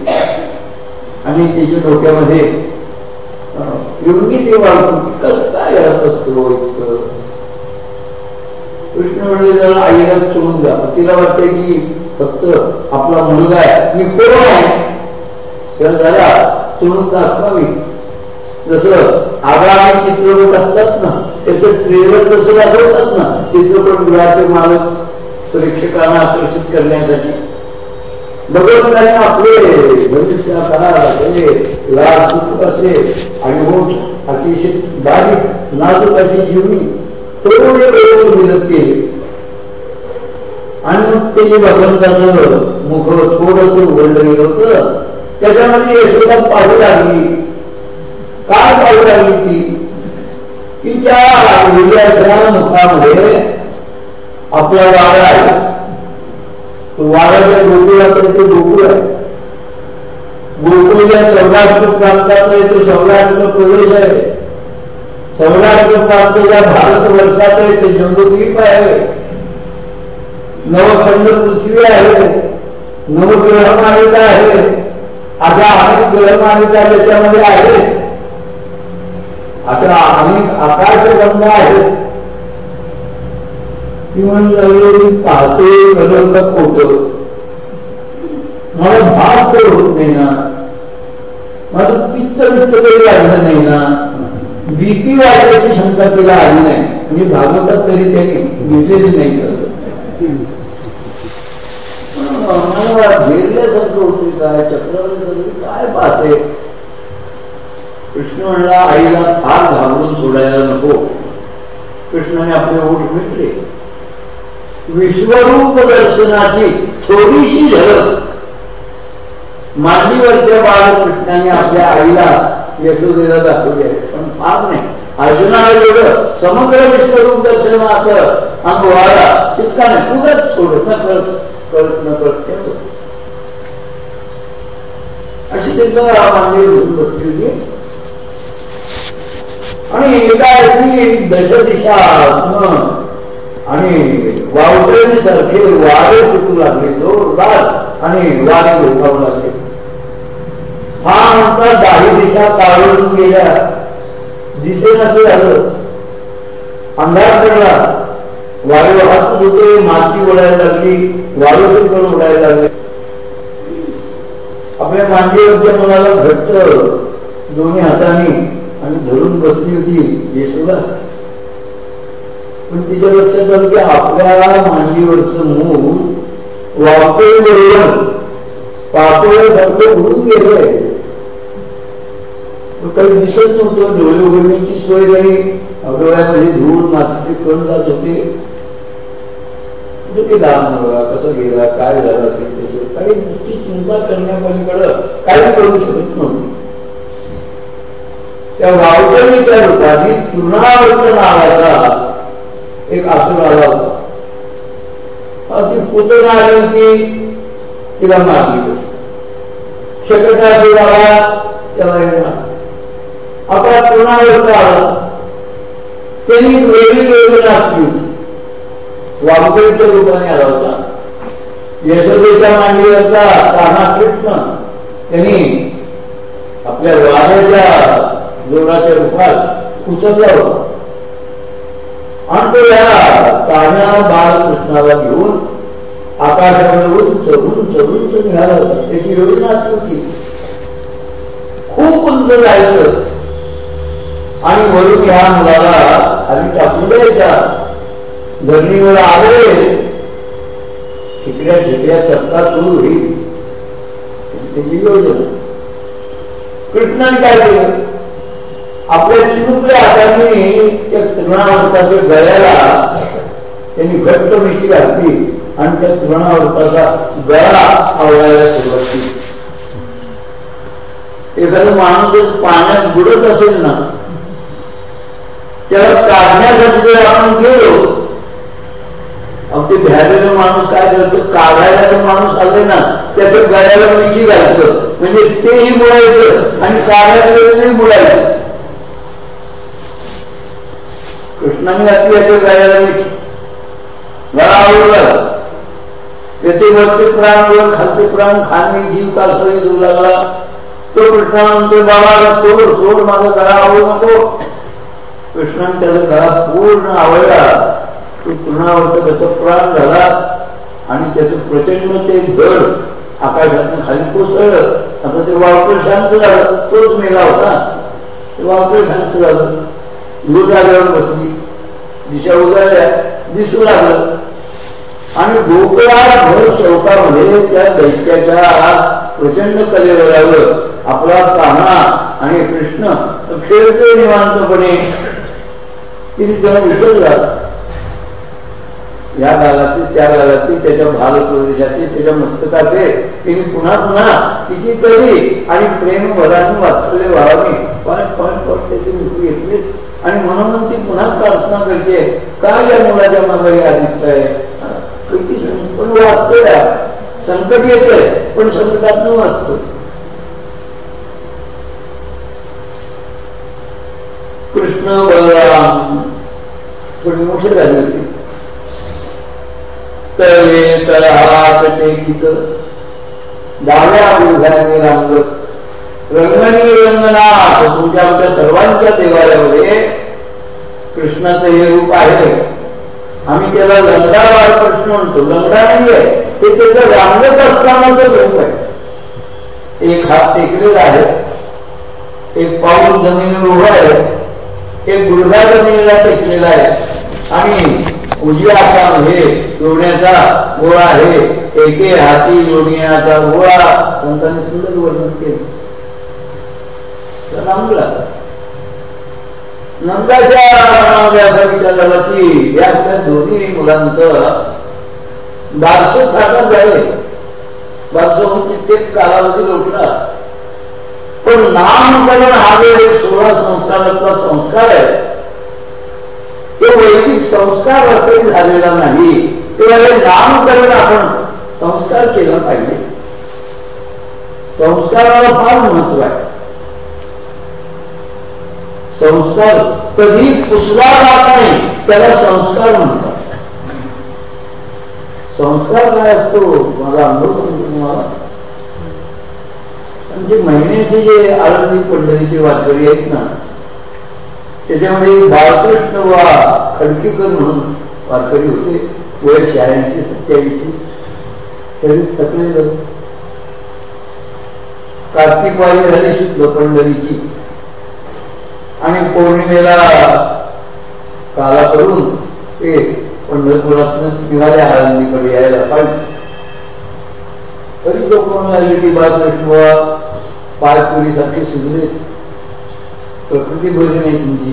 आणि त्याच्या डोक्यामध्ये योगी देवा वाढतो कसं काय असतो इतकं? कृष्ण म्हणजे त्याला आईला सोडून जा. तिला वाटतं की फक्त आपला मुलगा आहे. मी कोण आहे? क्षण झाला सोडून दाखवावी जसं आगामी चित्रपट असतात ना त्याचं ट्रेलर जसं दाखवतात ना चित्रपट गृहाचे मालक प्रेक्षकांना आकर्षित करण्यासाठी. भगवंताने आपले भविष्य लाल सुख असे आणि हो, अतिशय बारीक नाजूक अशी जीवनी. थोडे वेळ आणि मग ते जे भगवंताचं मुख थोडस उघडलं गेलं होतं. त्याच्यामध्ये यशोदा पाहू लागली काय पाहू लागली ती तिच्या विजयाच्या मुखामध्ये आपला वाडा आहे वाड्याच्या गोकुळाकडे ते गोकुळ आहे गोकुळ या सौराष्ट्र प्रांतात ते सौराष्ट्र प्रदेश आहे सौराष्ट्र प्रांत या भारत वर्षात आहे ते जम्बूद्वीप आहे नवखंड पृथ्वी आहे नवग्रह मालिका आहे आता अनेक ग्रह मालिका त्याच्यामध्ये आहे. आता अनेक आकाशगंगा आहेत किंवा पाहते खोट मला भाग तर होत नाही ना माझं पित्त वित्त तरी नाही ना बीपी वाढल्याची शंका तिला आली नाही. म्हणजे भागवतात तरी त्यांनी घेतलेली नाही. मला घेरल्यासारखं होते. काय चक्रवर्ती म्हणजे काय पाहते? कृष्ण म्हणला आईला फार घाबरून सोडायला नको. कृष्णाने आपले ओठ मिटले. विश्वरूप दर्शनाची थोडीशी झलक मांडीवरच्या बाळकृष्णाने आपल्या आईला यशोदेला दाखवली आहे. पण फार नाही. अर्जुनाला एवढं समग्र विश्वरूप दर्शनाचं अंग वाढा तितका नाही. तुझंच सोडत न करत करत न करत अशी त्याचं मांडीवर घेऊन बसली होती. आणि एका दशदिशा आणि वावटण्यासारखे वारे सुटू लागले जोरदार आणि वारे उठावू लागले. हा म्हणता दाही दिशा काढून गेल्या. दिसेनाचं झालं अंधार पडला. वायू वाहतूक होते माती ओढायला लागली वाळू पण ओढायला लागली. आपल्या मांडीवरच्या मुलाला घट्ट दोन्ही हाताने आणि धरून बसली होती येशूला. पण तिच्या लक्षात आलं की आपल्या मांडीवरच मूल वापळ बरोबर पातोळ्यासारखं उडून गेलंय. काही दिसत नव्हतं. डोळे उघडण्याची सोय नाही. डोळ्यामध्ये धूळ मातीचे कण जात होते. किती लहान मुलगा कसं गेला काय झालं असेल त्याचं काही नुसती चिंता करण्यापलीकडं काही करू शकत नव्हती. त्या वावच्या विचार होता की चुनावर्त नावाचा एक असुर आला होता. ती पुतना आली ती तिला मारली शकटा देवाला त्याला आपला चुनावर्त आला. त्यांनी वेगळी योजना असली वामकेच्या रूपाने आला होता. यशोदेच्या मांडीवरचा कान्हा कृष्ण त्यांनी आपल्या वाऱ्याच्या जोराच्या रूपात उचलला होता. आणि तो या कान्हा बालकृष्णाला घेऊन आकाशावर उंच उंच उंच निघाला होता. त्याची योजना असली होती. खूप उंच जायचं. आणि वरून या मुलाला खाली टाकून द्यायचा. जमिनीवर आले. ठिकड्या ठिकड्या सत्ता सुरू होईल. त्यांची योजना. कृष्णाने काय केलं? आपल्या चिमुकल्या हाताने त्या तृणावर्ताच्या गळ्याला त्यांनी घट्ट मिशी घातली आणि त्या तृणावर्ताचा गळा आवडायला सुरुवात केली. एखादा माणूस पाण्यात बुडत असेल ना त्याला काढण्यासाठी जर आपण गेलो अगदी भ्यालेला माणूस काय करतो? काढायला जो माणूस आले ना त्याच्या गळ्याला मिठी घालतो म्हणजे तेही मुळायचं आणि काढायला मुळायचं. कृष्णाने घातली याच्या गळ्याला मिठी. गळा आवडला. येथे वरचे प्राण वर खालचे प्राण खाणे जीव कासळी देऊ लागला. तो कृष्णा म्हणतो बाबा सोड सोड माझा गळा आवडू नको. कृष्णाने त्याचा गळा पूर्ण आवडला. तो तृणावर्त त्याचा प्राण झाला आणि त्याचं प्रचंड ते धड आकाशातून खाली कोसळलं. आता ते वावकर शांत झालं. तोच मेला होता. ते वावकर शांत झालं. दूर जागेवर बसली. दिशा उजाळल्या दिसू लागलं. आणि गोकुळा भर चौकामध्ये त्या दैत्याच्या प्रचंड कलेवर आपला कान्हा आणि कृष्ण खेळतोय निवांतपणे तिथे त्याला विसरला या गालातील त्या गालातील त्याच्या भाल प्रदेशाची त्याच्या मस्तकाचे तिने पुन्हा पुन्हा तिची आणि प्रेम भराने वाचले व्हावी पण पण पण त्याची मृत्यू घेतलीच आणि म्हणून ती पुन्हा प्रार्थना करते काय या मुलाच्या मागे आदित्य आहे? पण वाचतोय संकट येते पण संकटात वाचतो. कृष्ण बलराम थोडी मोठी झाली होती. तळे तळहात टेकित डाव्या गुरुघाने रांगत रंगणी रंगनाथ तुमच्या आमच्या सर्वांच्या देवालयामध्ये कृष्णाचं हे रूप आहे. आम्ही त्याला लंगडावार कृष्ण म्हणतो. लंगडा नाहीये म्हणजे ते त्याचं रांगत असतानाच रूप आहे. एक हात टेकलेला आहे. एक पाऊल जमिनीवर उभा आहे. एक गुडघा जमिनीला टेकलेला आहे. आणि उजव्या हे लोण्याचा गोळा हे एके हाती गोळा. संतांनी सुंदर वर्णन केलं. रामला नंदाच्या विचारला की या दोन्ही मुलांचं बारसो साधन झाले. बारसो म्हणजे ते कालावधी लोटला पण नामकरण हा वेळ सोळा संस्कारातला संस्कार आहे. तो वैदिक संस्कार असेल झालेला नाही तेव्हा नामकरण आपण संस्कार केला पाहिजे. संस्काराला फार महत्त्व आहे. संस्कार कधी पुसला जात नाही त्याला संस्कार म्हणतात. संस्कार काय असतो? माझा अनुभव सांगतो तुम्हाला. म्हणजे महिन्याचे जे आळंदी पंढरीचे वारकरी आहेत ना त्याच्यामध्ये बाळकृष्ण वा खडकीकर म्हणून वारकरी होते. वय शहाऐंशी सत्याऐंशी. तरी सगळे कार्तिक वारी झाली शुद्ध पंढरीची आणि पौर्णिमेला काला करून ते पंढरपुरात निघाल्या आळंदीकडे यायला पाहिजे. तरी तो कोण आली की बाळकृष्ण पायपुरीसारखे सुजले प्रकृती भोजन आहे तुमची.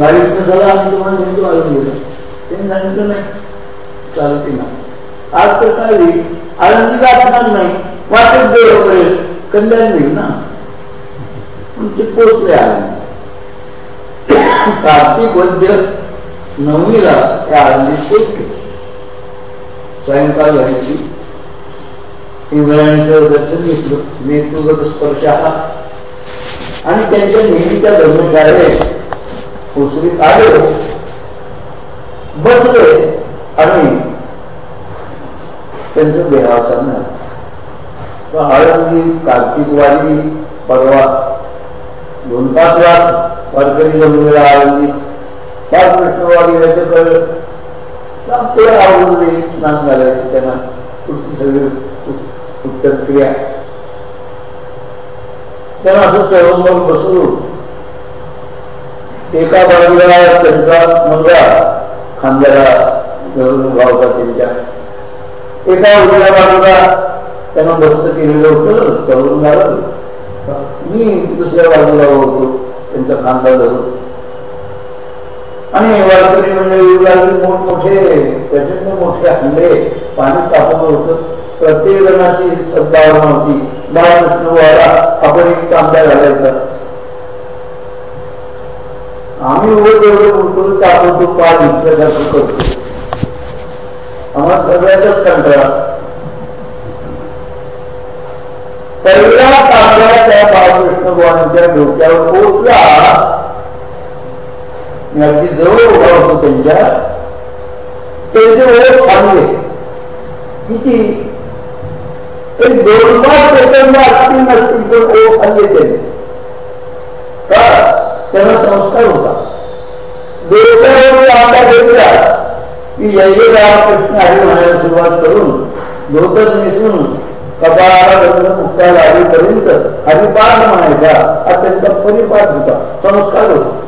गाडीत झाला आम्ही तुम्हाला नेमकं आळून गेलं त्यांनी सांगितलं नाही. चालते ना आज तर काय होईल? आनंदी गाठणार नाही. वाटत देव करेल कल्याण होईल ना? तुमचे पोचले आनंद. कार्तिक वैद्य नवमीला त्या आनंदीत पोचले. सायंकाळ झाली. इंद्रायणीचं दर्शन घेतलं. नेतृगत स्पर्श हा आणि त्यांच्या नेहमीच्या धर्मशाळेत कोसरीत आले बसले आणि त्यांचं देहावसान झालं आळंदी कार्तिकवाडी परवा दोन पाच लाख वारकरी जमलेला आळंदी पाच कृष्णवाडी यायचं कळलं. ते आवडून स्नान घालायचं त्यांना पुढची सगळी उत्तर क्रिया. त्यांना असं चळवळ बसवून एका बाजूला त्यांचा मुलगा खांद्याला गावचा त्यांच्या. एका उजव्या बाजूला त्यांना बस्त केलेलं होतं चळवून घालून. मी दुसऱ्या बाजूला होतो त्यांचा खांदा धरून. आणि वारकरी मंडळी मोठमोठे प्रचंड मोठे हल्ले पाणी तापवलं होतं. प्रत्येक जणाची सद्भावना होती. बाळकृष्ण वारा आपण एक कांदा घालायचा. आम्ही उभं तेवढं उठून तापवतो पाय घेतल्यासारखं करतो आम्हाला सगळ्याचाच कंटाळा. पहिला कांदा त्या बाळकृष्ण भगवानाच्या डोक्यावर पोचला. मी अगदी जवळ उभा होतो त्यांच्या. त्यांचे ओळख थांबले किती? एक दोन पाच सेकंद असतील नसतील पण ओळख खाल्ले त्यांचे का त्यांना संस्कार होता. डोक्यावर आता घेतला. की जय रामकृष्ण आहे म्हणायला सुरुवात करून धोतर नेसून कपाळाला बंद मुक्ता लागेपर्यंत हरिपाठ म्हणायचा. हा त्यांचा परिपाठ होता. संस्कार होता.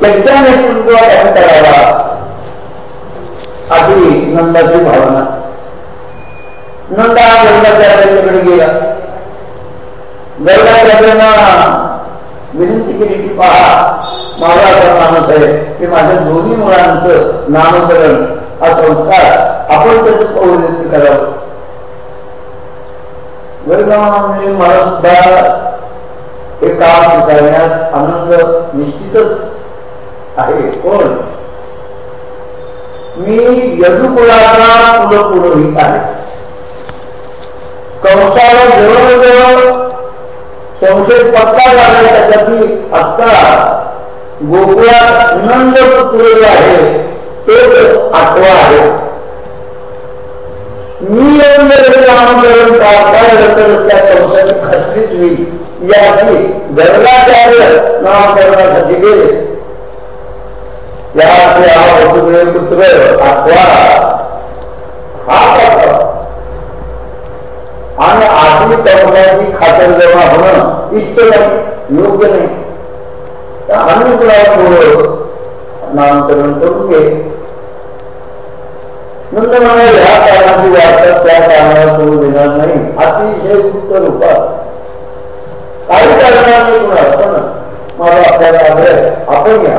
त्यांच्या नेतृत्वात करावा अशी नंदाची भावना. नंदा गर्गाचार्याकडे गेला. गर्गाचार्यांना विनंती केली की पहा माझा असा माणूस आहे की माझ्या दोन्ही मुलांचं नामकरण हा संस्कार आपण त्याचं पौर्णित करावं. वर्गामध्ये मला सुद्धा हे काम स्वीकारण्यात आनंद निश्चितच आहे. कोण मी यजुकुलाचा कुलपुरोहित आहे. कंसाला जवळजवळ संशय पत्ता झाला त्यासाठी आत्ता गोकुळात नंद पुरले आहे, तेच आठवा आहे. मी येऊन कंसाची खात्रीच होईल. याची गर्गाचार्य नामकरणासाठी गेले. या पुत्र आठवा हा आणि आधी कर्माची खातर जमा होणं इष्ट नाही योग्य नाही. त्या अनुग्रहामुळं नामकरण करून घे. नंतर मला ह्या कारणाची वाटतात त्या कारणाला सोडू देणार नाही. अतिशय गुप्त रूपात. काही कारणाने कुणा असताना पण मला आपल्याला आग्रह आपण घ्या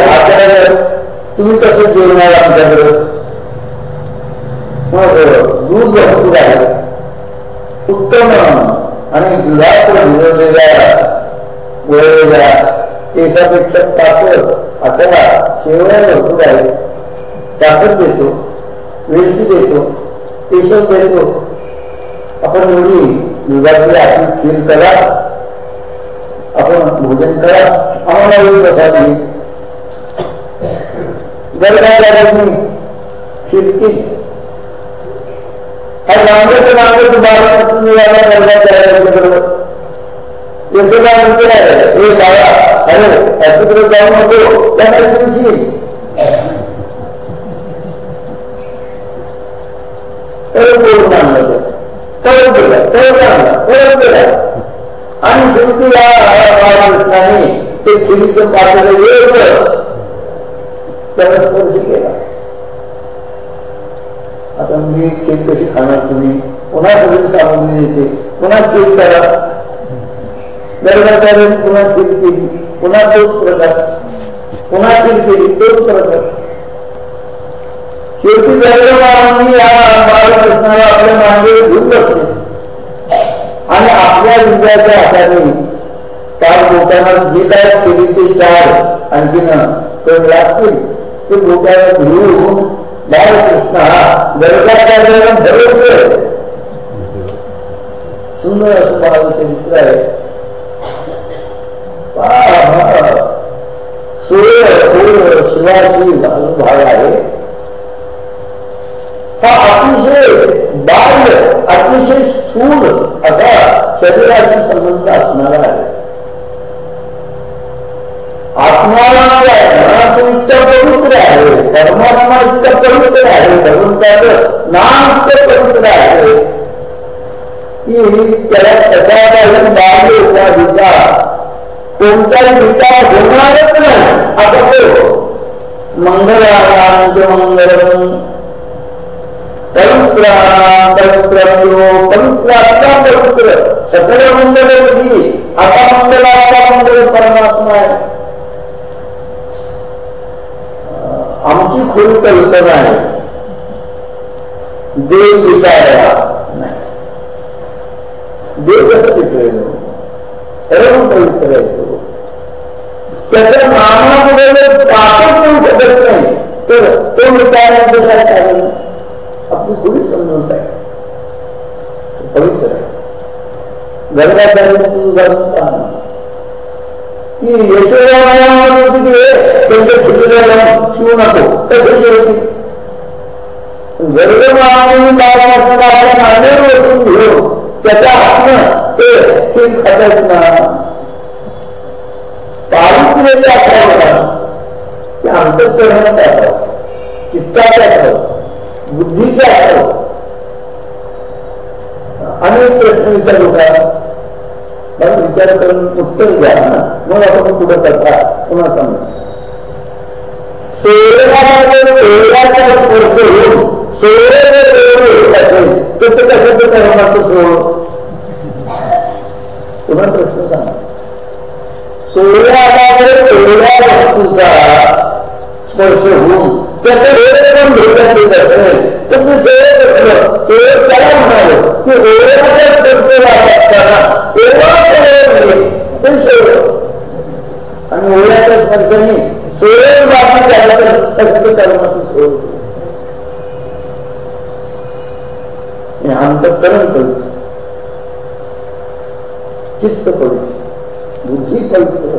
आचार्य तुम्ही कसं जेवणार आमच्याकडे? मग दूध भरपूर आहे. उत्तम आणि दुधात भिजवलेल्या वळलेल्या केसापेक्षा ताकद आता शेवया भरपूर आहे. ताकद देतो वेळची देतो केशव देतो. आपण एवढी दुधाची आपली खीर करा. आपण भोजन करा आम्हाला एवढी प्रसाद येईल गर्भाची खीर केली आणि मागचं मागचं बाळापासून यायला गर्भात करायला बरोबर यशोदा म्हणते हे बाळा अरे त्याच्याकडे जाऊ नको त्यांना दिवशी परत बोलून आणलं परत गेला परत आणला परत गेला आणि शेवटी या बाळकृष्णाने ते खिरीचं पात्र येत त्याला स्पर्श केला. आता मी खीर कशी खाणार तुम्ही? पुन्हा सगळी सामग्री देते. पुन्हा खीर करा. गर्भाचार्याने पुन्हा खीर केली. पुन्हा तोच प्रकार. पुन्हा खीर केली. तोच प्रकार. शेवटी गर्भमानी या बाळकृष्णाला आपल्या मागे घेऊन बसले. आणि आपल्या विद्याच्या हाताने चार लोकांना जी काय केली ते चार आणखीन कळ लागतील. ते लोकांना घेऊन बाळकृष्ण हा गर्भाचार्याला भरवतो सुंदर असं बाळाचं चित्र आहे सूर्य सूर्य शिवाची भाग आहे. हा अतिशय बाह्य अतिशय स्थूल असा शरीराशी संबंध असणारा आहे आत्माला इतका पवित्र आहे परमात्मा इतका पवित्र आहे नाम इतकं पवित्र आहे की त्याला बाह्य उपाधीचा कोणताही विचार होणारच नाही आता तो पवित्र पवित्र पवित्र आता पवित्र मंगल आता मंगल आता मंगल परमात्मा आहे आमची खोल कल्पना आहे देव विचारायला नाही देव कसं विचारेल परम पवित्र आहे तो त्याच्या नामामुळे ताकद येऊ शकत नाही तर तो विचारायचं काय कारण आपली थोडी समजून आहे पवित्र आहे गर्भाचार्यांचं उदाहरण पाहणं की यशोदा त्यांच्या छुटीला शिवू नको कसे शिवती गर्भमानी बाळापासून आपल्या नाण्यावर बसून घेऊन त्याच्या हातनं ते खीर खातात ना पारित्र्याचे असावं ते अंतकरणात असावं चित्ताचे असावं बुद्धीचे असावं अनेक प्रश्न विचारू का मला विचार करून उत्तर द्या ना. मग आपण पुढे करता पुन्हा समजा स्पर्श होऊन होत असेल तर ते कशाचं कर्माचं पुन्हा प्रश्न सांगा. वस्तूचा स्पर्श होऊन त्याचं वेळ पण भेटत येत तर त्याला म्हणालो? की? असताना ते सोड आणि ओळ्याच्या स्पर्शाने सोळ बाबी झालं तर कर्माचं अंतकरण चित्त बुद्धी पवित्र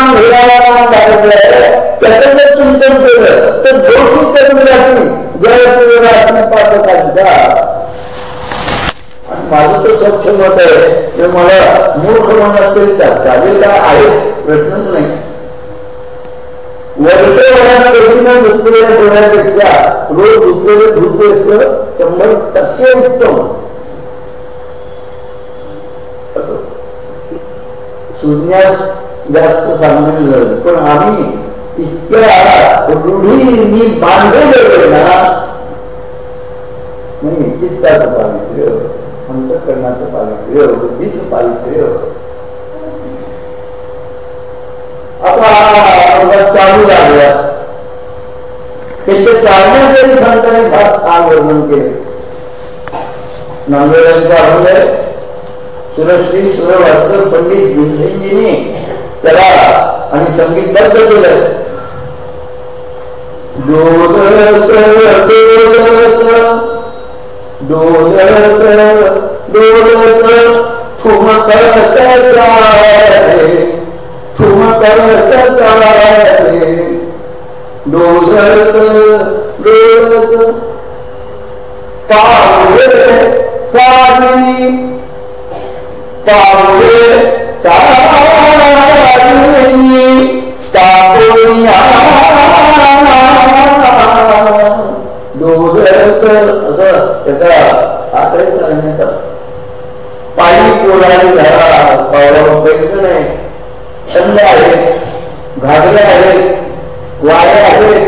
अखंड मान घेणारा मान आहे. त्याचं जर चिंतन केलं. तर दोषी करून जातील जय पाठकांचा माझं तर स्वच्छ मत आहे. ते मला मूर्ख म्हणत तरी चालेल का आहे. प्रश्नच नाही. वर्षभरात कधीनं दुसऱ्या डोळ्यापेक्षा रोज दुसरे धुते असतं शंभर टक्के उत्तम. सुज्ञास जास्त झालं पण आम्ही इतक्या रूढींनी बांधलेले ना। नाही चित्ताचं पावित्र्य अंतकरणाचं पावित्र्य बुद्धीचं पावित्र्य आता चालू लागला त्याच्या चालण्यासाठी संतांनी फार छान वर्णन केले नांदेडांचा अभंग सुरश्री सुरवास्कर पंडित भीमसेनजींनी त्याला आणि संगीत बंद केलं डोलत डोलत पाणी पोराने घरा पावलं नाही छंद आहे घागरे आहेत वाड्या आहेत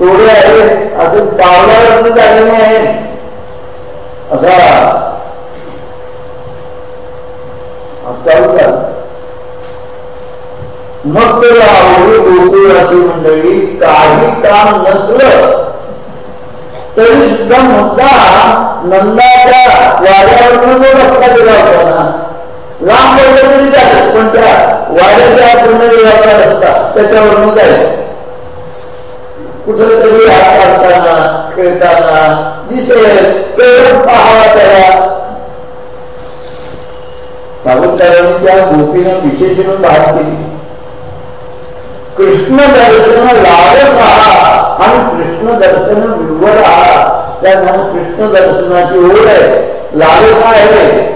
तोडे आहेत अजून पावलावर झाले नाही आहे असा चालू मग ते आवडी गोकुळाची मंडळी काही काम नसलं तरी सुद्धा मुद्दा नंदाच्या वाड्यावरून रस्ता दिला होता ना. लांब तरी चालेल पण त्या वाड्याच्या पूर्ण गेला रस्ता त्याच्यावरून जाईल. कुठं तरी हात काढताना खेळताना दिसेल तेवढं पाहावा त्याला. सावंतराने त्या गोपीनं विशेष म्हणून बाहेर केली. कृष्ण दर्शन लावत राहा आणि कृष्ण दर्शन मिळवत राहा त्यामुळे कृष्ण दर्शनाची ओढ आहे. लालच आहे?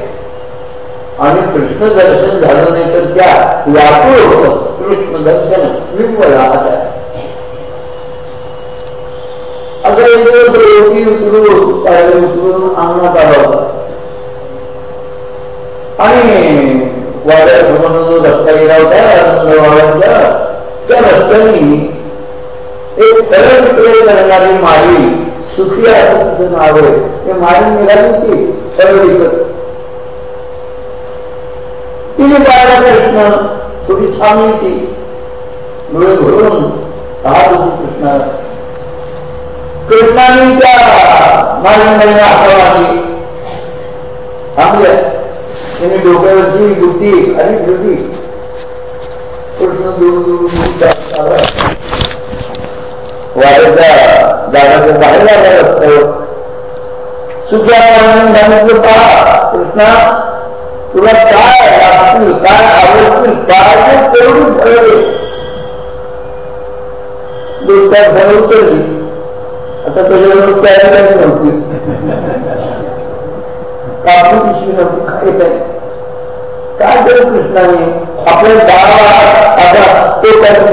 आणि कृष्ण दर्शन झालं नाही तर त्या व्याकुळ होत. कृष्ण दर्शन विवर राहत आहे असं एक दिवस रोटी उतरून पाहिजे उतरून अंगणात आला. होता आणि वाड्या समोर जो रस्ता गेला होता आनंदवाड्यांचा त्या रस्त्याने एक फरक प्रेम करणारी माळी सुखी असं तिचं नाव आहे. ते माळी निघाली ती सरळ विकत तिने पाहिला कृष्ण थोडी छान ती. डोळे भरून पाहत होती कृष्णा. कृष्णाने त्या माळीमध्ये आठवणी थांबल्या त्याने डोक्यावरची बुद्धी आणि बुद्धी. दूर दूर बाहेर सांगितलं पहा कृष्णा तुला काय लागतील काय आवडतील काय तेवढून ठरवले डोक्यात आता त्याच्यावर तयारी नव्हती कापून पिशवी नव्हती काय केलं कृष्णाने? आपल्या आता तो करत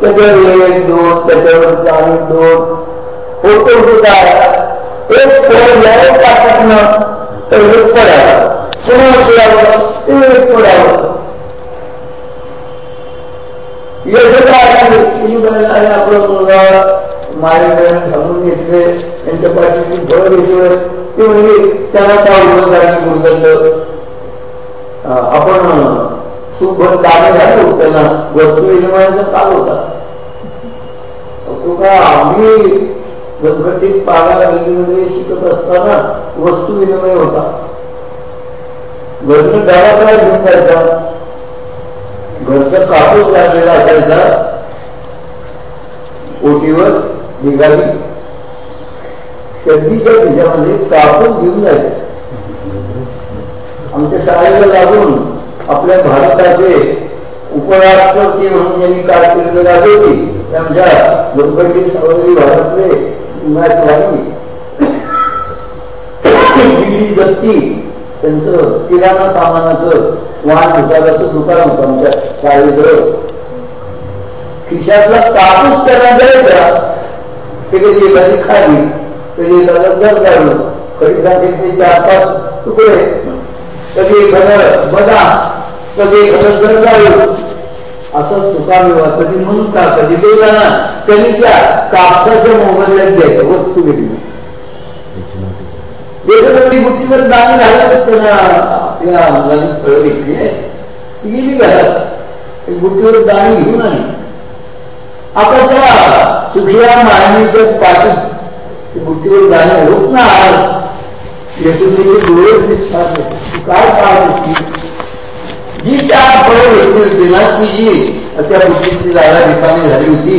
त्याच्यावर एक दोन त्याच्यावर आणि दोन. फोटो सुद्धा एक फोन यावं टाकणं तर एक पडावं. पुन्हा पडावं ते एक पडावं आणि आपला मुलगा घेतले त्यांच्या पाठीची भर घेतोय ते म्हणजे त्याला त्या उन्नत आपण सुखभर कार्य झालं त्यांना वस्तू विनिमयाचा काल होता. तो का आम्ही गणपतीत पागा गल्लीमध्ये शिकत असताना वस्तू विनिमय होता. घरनं गावाकडे घेऊन जायचा. घरचा कापूस लागलेला असायचा. ओटीवर निघाली. शर्दीच्या खिशामध्ये कापूस घेऊन जायचं. आमच्या शाळेला लागून आपल्या भारताचे उपराष्ट्रपती म्हणून यांनी कारकिर्द गाजवली त्यांच्या गणपती सावंगी भारतले दत्ती त्यांचं किराणा सामानाचं वाहन दुकान होतं आमच्या शाळेजवळ खिशातला कापूस त्यांना द्यायचा. ते एखादी खाली कधी एखादं दर काढलं कधी सांगितले चार पाच तुकडे. कधी एखादं बदाम कधी एखादं जावं असं सुखाविवा कधी का कधी जाणार त्यांनी त्या कापसाच्या मोबदल्यात घ्यायचं, वस्तू घेतली वेगवेगळी बुद्धीवर दान घालत त्यांना आपल्या मुलांनी फळं घेतली ती गेली घरात बुद्धीवर दान घेऊन आली. आता त्या सुखिया मारणीच्या पाठी बुद्धीवर दान होत ना येथून डोळे दिसतात काय पाहत जी त्या होती ना ती जी त्या बुद्धीची जागा रिकामी झाली होती.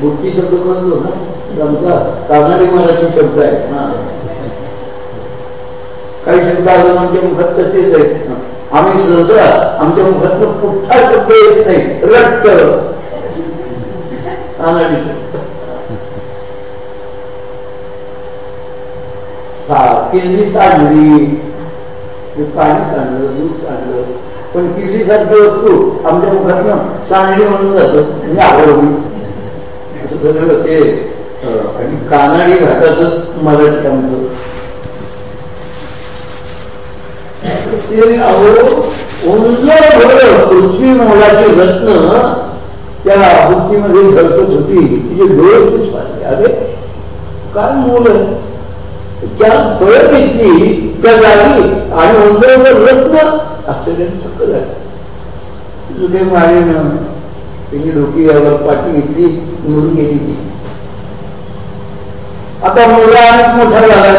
बुद्धी शब्द म्हणतो ना आमचा कानाडी मराठी शब्द आहे ना काही शब्द अजून आमच्या मुखात तसेच आहेत. आम्ही सहसा आमच्या मुखात कुठला शब्द येत नाही. रक्त. केली सांडली पाणी सांडलं दूध सांडलं पण किल्ली सारखी वस्तू आमच्या मुखात सांडली म्हणून जातं म्हणजे आवडली. असं सगळं ते आणि कानाडी घाटाचं मराठी आमचं. ते अहो उंजर पृथ्वी मोलाची रत्न त्या बुद्धीमध्ये झळकत होती. तिचे डोळे अरे काय मोल आहे? ज्या फळ घेतली त्या जागी आणि उंदरावर रत्न आश्चर्याने चक्क झालं. जुने मारेनं त्यांनी डोकी यावर पाठी घेतली निवडून गेली ती. आता मुलगा अनेक मोठा झाला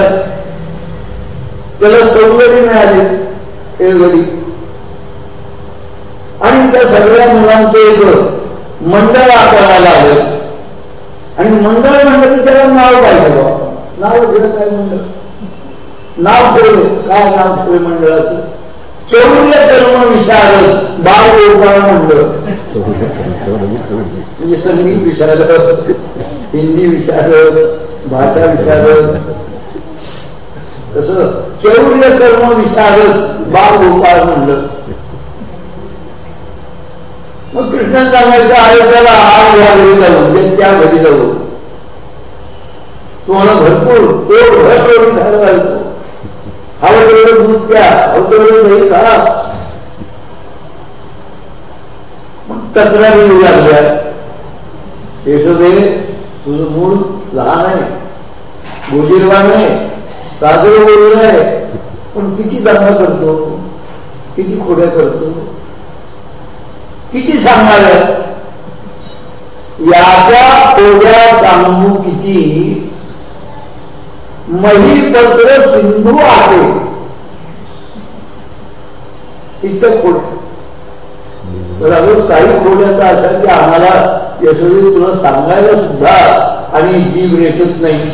त्याला सौंदर्य मिळाले खेळगडी. आणि त्या सगळ्या मुलांचं एक मंडळ आकाराला आलं. आणि मंडळ म्हणलं की त्याला नाव पाहिजे बाबा नाव दिलं काय मंडळ? नाव ठेवलं. काय नाव ठेवलं मंडळाचं? चौर्य कर्म विचार बाल गोपाळ मंडळ. म्हणजे संगीत विचारत हिंदी विचारत भाषा विचारत कस चौर्य कर्म विचारत बाल गोपाळ मंडळ. मग कृष्ण सांगायचं आहे त्याला आज या घरी जाऊ त्या घरी जाऊ तुम्हाला भरपूर तो भर झालं घालतो हवं तेवढं दूध प्या हवं तेवढं दही खा. तक्रारी येऊ लागल्या. यशोदे तुझं मूळ लहान आहे. गोजीरवान आहे साधं बोलून आहे पण किती दंगा करतो? किती खोड्या करतो? किती सांगणार याच्या खोड्या सांगू किती? महिपत्र सिंधू आहे. इथं खोड काही खोड्याचा असा की आम्हाला यशोदी तुला सांगायला सुद्धा आणि जीव रेटत नाही.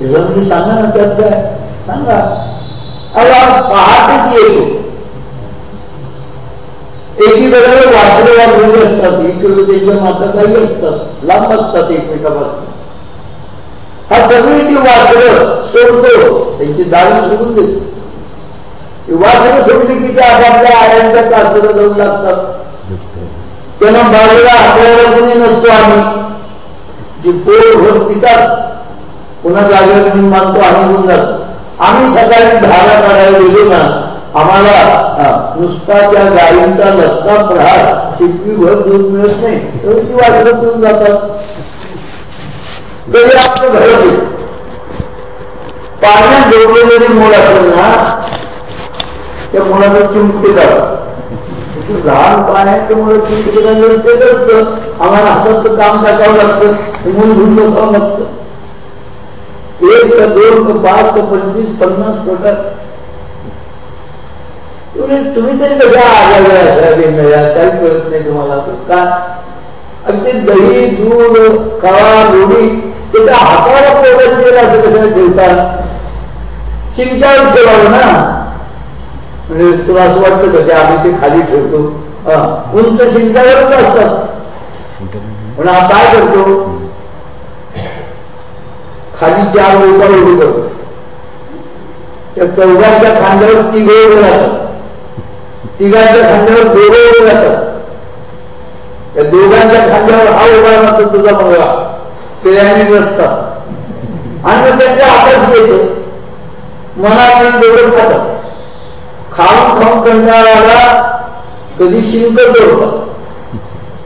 मी सांगा ना त्यात काय? सांगा. अरे पहाटेच येतो. एकीकडे वासरे वाजलेले असतात इकडे त्यांच्या माता काही असतात लांब असतात एकमेकापासून. हा सगळी ती वासरं सोडतो. त्यांची दारू सोडून देतो वासरं सोडली की त्या आपापल्या आयांच्या कासरं जाऊन लागतात? त्यांना बाजूला आपल्याला कोणी नसतो आम्ही. जी पोर भर पितात पुन्हा जागेवर मी मानतो आम्ही होऊन जातो. आम्ही सकाळी धारा काढायला गेलो ना आम्हाला नुसता त्या गायींचा लसका प्रहार शिपी भर दूध मिळत नाही. तर ती वासरं जातात. तरी आपलं घर पाण्यात जोडले जरी मूळ असेल ना त्या मुलाचं चिमटे जातात. लहान पाण्यात मुलं चिमटे ते करतं आम्हाला असं काम टाकावं लागतं मूल घेऊन बसावं लागतं. एक तर दोन तर पाच तर पंचवीस पन्नास प्रकार. तुम्ही तरी कशा आल्या काही कळत नाही तुम्हाला. का? अगदी दही दूध काळा लोणी त्याच्या हाताला पोटात गेला असं कशाला ठेवतात? चिंतावर ठेवावं ना. म्हणजे तुला असं वाटतं का ते आम्ही ते खाली ठेवतो? उंच चिंतावरच असतात पण हा काय करतो? खाली चार लोक उभी करतो त्या चौघांच्या खांद्यावर तिघे उभे राहतात तिघांच्या खांद्यावर दोघे उभे राहतात त्या दोघांच्या खांद्यावर हा उभा नसतो तुझा मुलगा. पेयाने नसतात आणि मग त्यांच्या हातात घेतो मनात दोघं खातात. खाऊन खाऊन कंटाळा कधी शिंक जोडतात.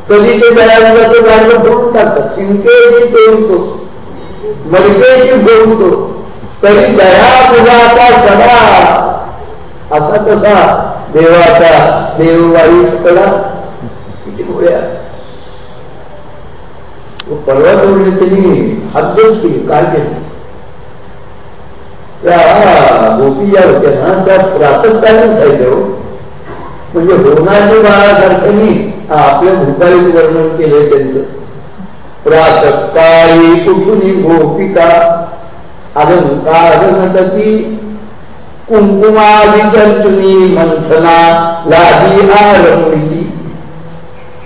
कधी ते दयाचं गाडलं फोडून टाकतात. शिंकेची तोडतो. मडकेची बोलतो. तरी दया तुझाचा सदा असा कसा देवाचा देववाई कडा किती गोळ्या परवा जोडले त्यांनी हद्दच केली काय केलं त्या गोपी ज्या होत्या ना त्या प्रातकालीन जायच्या म्हणजे होणारी बाळासारख्यांनी आपल्या भूताळीत वर्णन केलंय त्यांचं प्रातकाळी कुठून गोपिका अलंकार नटती कुंकुमादी चंचुनी मंथना लादी आरंभिती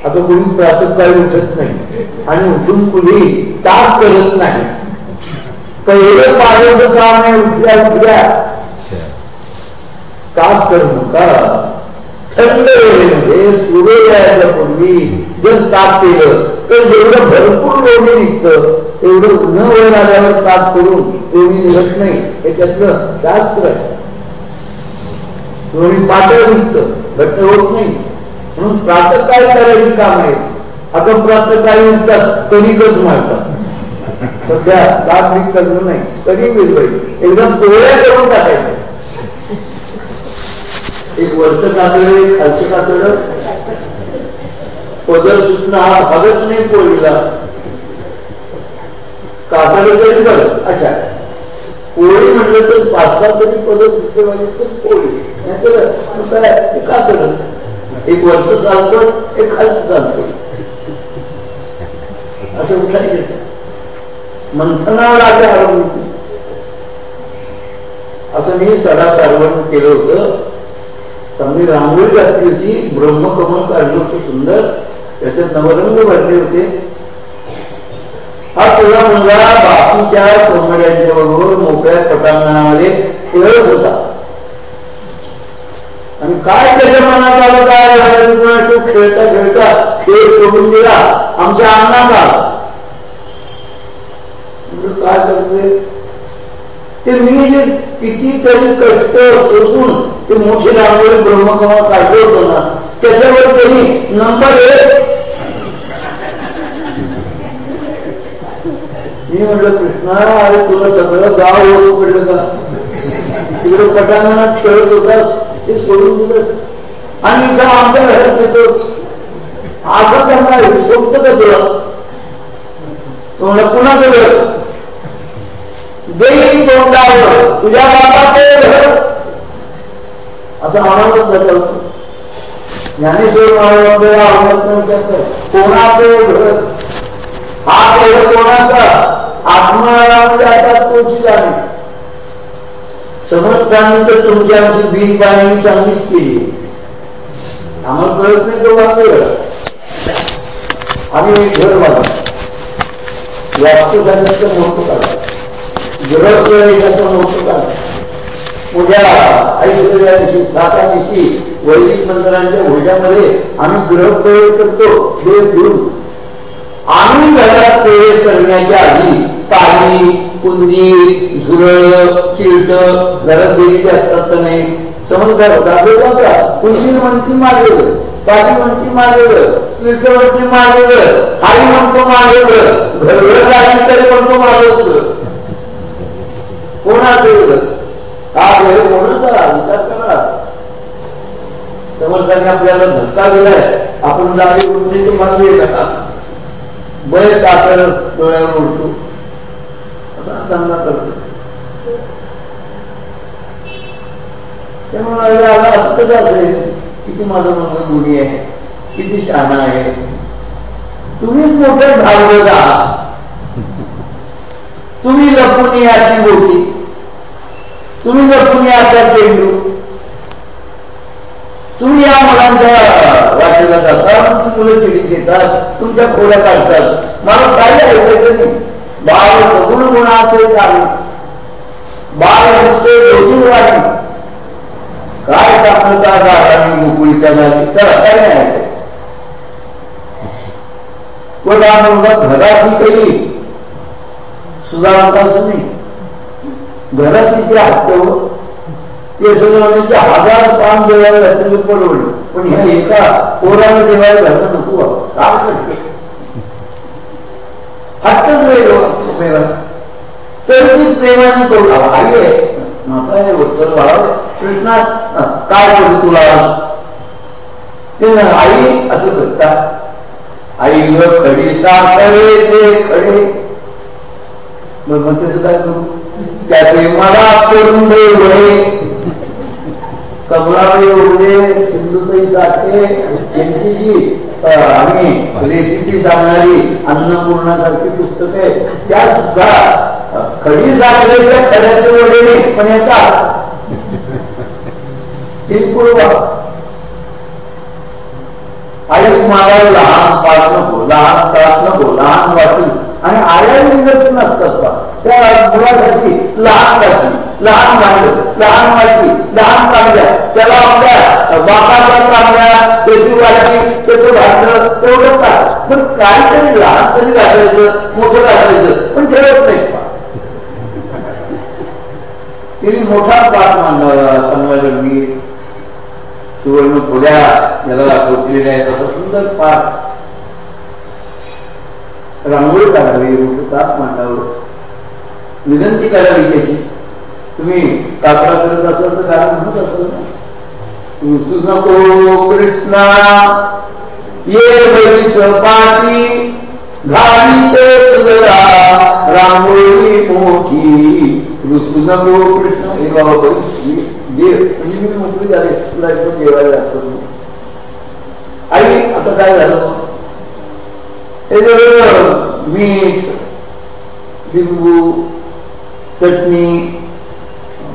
आता कोणी प्रातकाळी उठत नाही आणि उठून कुणी ताप करत नाही. पहिलं पाण्याचं काम आहे उठल्या उठल्या. ताप करू नका. थंड वेळेमध्ये सूर्योदयाच्या पूर्वी जर ताप केलं तर जेवढं भरपूर लोणी निघतं तेवढं न वेळ आल्यावर ताप करून लोणी निघत नाही. हे त्यातलं शास्त्र आहे. लोणी पातळ निघतं घट्ट होत नाही. म्हणून प्रातकाळी करायची काम आहे. आता प्रातकाळी उठतात कणिकच मारतात. सध्या दात निघतात नाही तरी मिळवायची एकदम पोळ्या करून टाकायचं. एक वर्ष कातडं एक खालचं कातडं. पदर सुचणं हा भागच नाही पोळीला कातडं तरी बरं अच्छा. पोळी म्हटलं तर पाच सात तरी पदर सुचते पाहिजे तर पोळी नाहीतर कातडं. एक वरच चालतो एक खालच चालतो. असं उठायचं मंथनावर आले आरंभ असं मी सडा सारवण केलं होतं. चांगली रांगोळी घातली होती ब्रह्मकमल काढलं होतं सुंदर त्याच्यात नवरंग भरले होते. हा तुझा मुलगा बाकीच्या सौंदर्यांच्या बरोबर मोकळ्या पटांगणामध्ये खेळत होता. आणि काय त्याच्या मनात आलं काय तो खेळता खेळता खेळ सोडून दिला. आमच्या अंगणात म्हणजे काय करते ते मी जे कितीतरी कष्ट सोसून ते मोठे रांगोळी ब्रह्मकमळ काढलं होतो ना त्याच्यावर त्यांनी नंबर एक. मी म्हटलं कृष्णा अरे तुला सगळं गाव ओळख पडलं का? तिकडे पटांगणात खेळत होतास. ते सोडून दिलं. आणि इथं आमच्या घरात येतो असं त्यांना सोबत का तुला? पुन्हा केलं देईल तोंडावर. तुझ्या बापाचे घर. असं आनंदच झालं ज्ञानेश्वर कोणाचं घर? हा घर कोणाचा? आत्मारामध्ये आता तोच जाणे समज त्यानंतर तुमच्या आमची बिन पाणी चांगलीच केली. आम्हाला कळत नाही तो वाचलं आम्ही घर बांधला वास्तुशास्त्र मोठं काढलं ग्रह मोठं काढलं उद्या ऐश्वर्या दिवशी साता दिवशी वैदिक मंत्रांच्या भोजामध्ये आम्ही ग्रह प्रवेश करतो हे घेऊन आम्ही घरात प्रवेश करण्याच्या आधी पाणी कुंदीर झुरळ चिलट घरात देवीचे असतात का नाही? समजदार दाखवत होता म्हणती मागे पाठी म्हणती मागे चिलट म्हणती मागे आई म्हणतो मागे घरघर राहिली तरी म्हणतो मागेल कोणाचं हा विचार करा. आपल्याला धक्का दिलाय. आपण जागे कुठली मानवी का बळ कातर डोळ्यावर चांगला करतो त्यामुळे असं कसं असेल? किती माझं मुलगा गुणी आहे? किती शहाणा आहे? तुम्हीच मोठे धावलं जा. तुम्ही लपून याची गोटी तुम्ही लपून याचा चेंडू तुम्ही या मुलांच्या वाटेला जाता मुलं चिडीत येतात तुमच्या खोड्या काढतात. मला काय ऐकायचं नाही. बाळ सगुण गुणाचे चालू बाळ दिसते दोन्ही वाटी काय टाकता गाडी मोकळीच्या जागी तर काय नाही। ऐकायचं पण हा। मुलगा घरात केली सुधारता असं नाही। घरात तिथे हट्ट केशवरावांचे हजार काम जेवायला घातले परवडले पण ह्या एका पोराला जेवायला घालणं नको काय करते हट्टच वेगळं तर ती प्रेमाने करू आई आहे माता आहे उत्तर वाढव कृष्णा काय करू तुला ते आई असं करतात आई खडी साखरे ते खडे मग म्हणते सुद्धा तू त्याचे मला करून दे कमलाबाई उडे सिंधुताई साठे यांची जी आणि रेसिपी सांगणारी अन्नपूर्णासारखी पुस्तके त्या सुद्धा खडी साखरेच्या खड्याचे वडे पण येतात आई मला लहान पाठ नको लहान त्रास नको लहान वाटली आणि आया नसतात त्या मुलासाठी लहान लहान भांड लहान वाटी लहान कांद्या त्याला आपल्या बापाच्या कांद्या त्याची वाटी त्याचं तेवढं का पण काहीतरी लहान तरी घालायचं मोठं घालायचं पण ठेवत नाही तिने मोठा पाठ मांडावा चांगला सुवर्ण थोड्या याला कोटलेल्या आहेत असं सुंदर पाठ रांगोळी काढावी ताप मांडावं. विनंती करावी त्याची. तुम्ही कापडा करत असाल तर कारण म्हणत असाल ना? नको कृष्णा. ये बैस पाठी घाली ते रांगोळी मोठी. ऋतू नको कृष्ण. हे बाबा देव म्हणजे मी मोकळी झाले तुला इथं जेवायला लागतो आई आता काय झालं हे मीठ लिंबू चटणी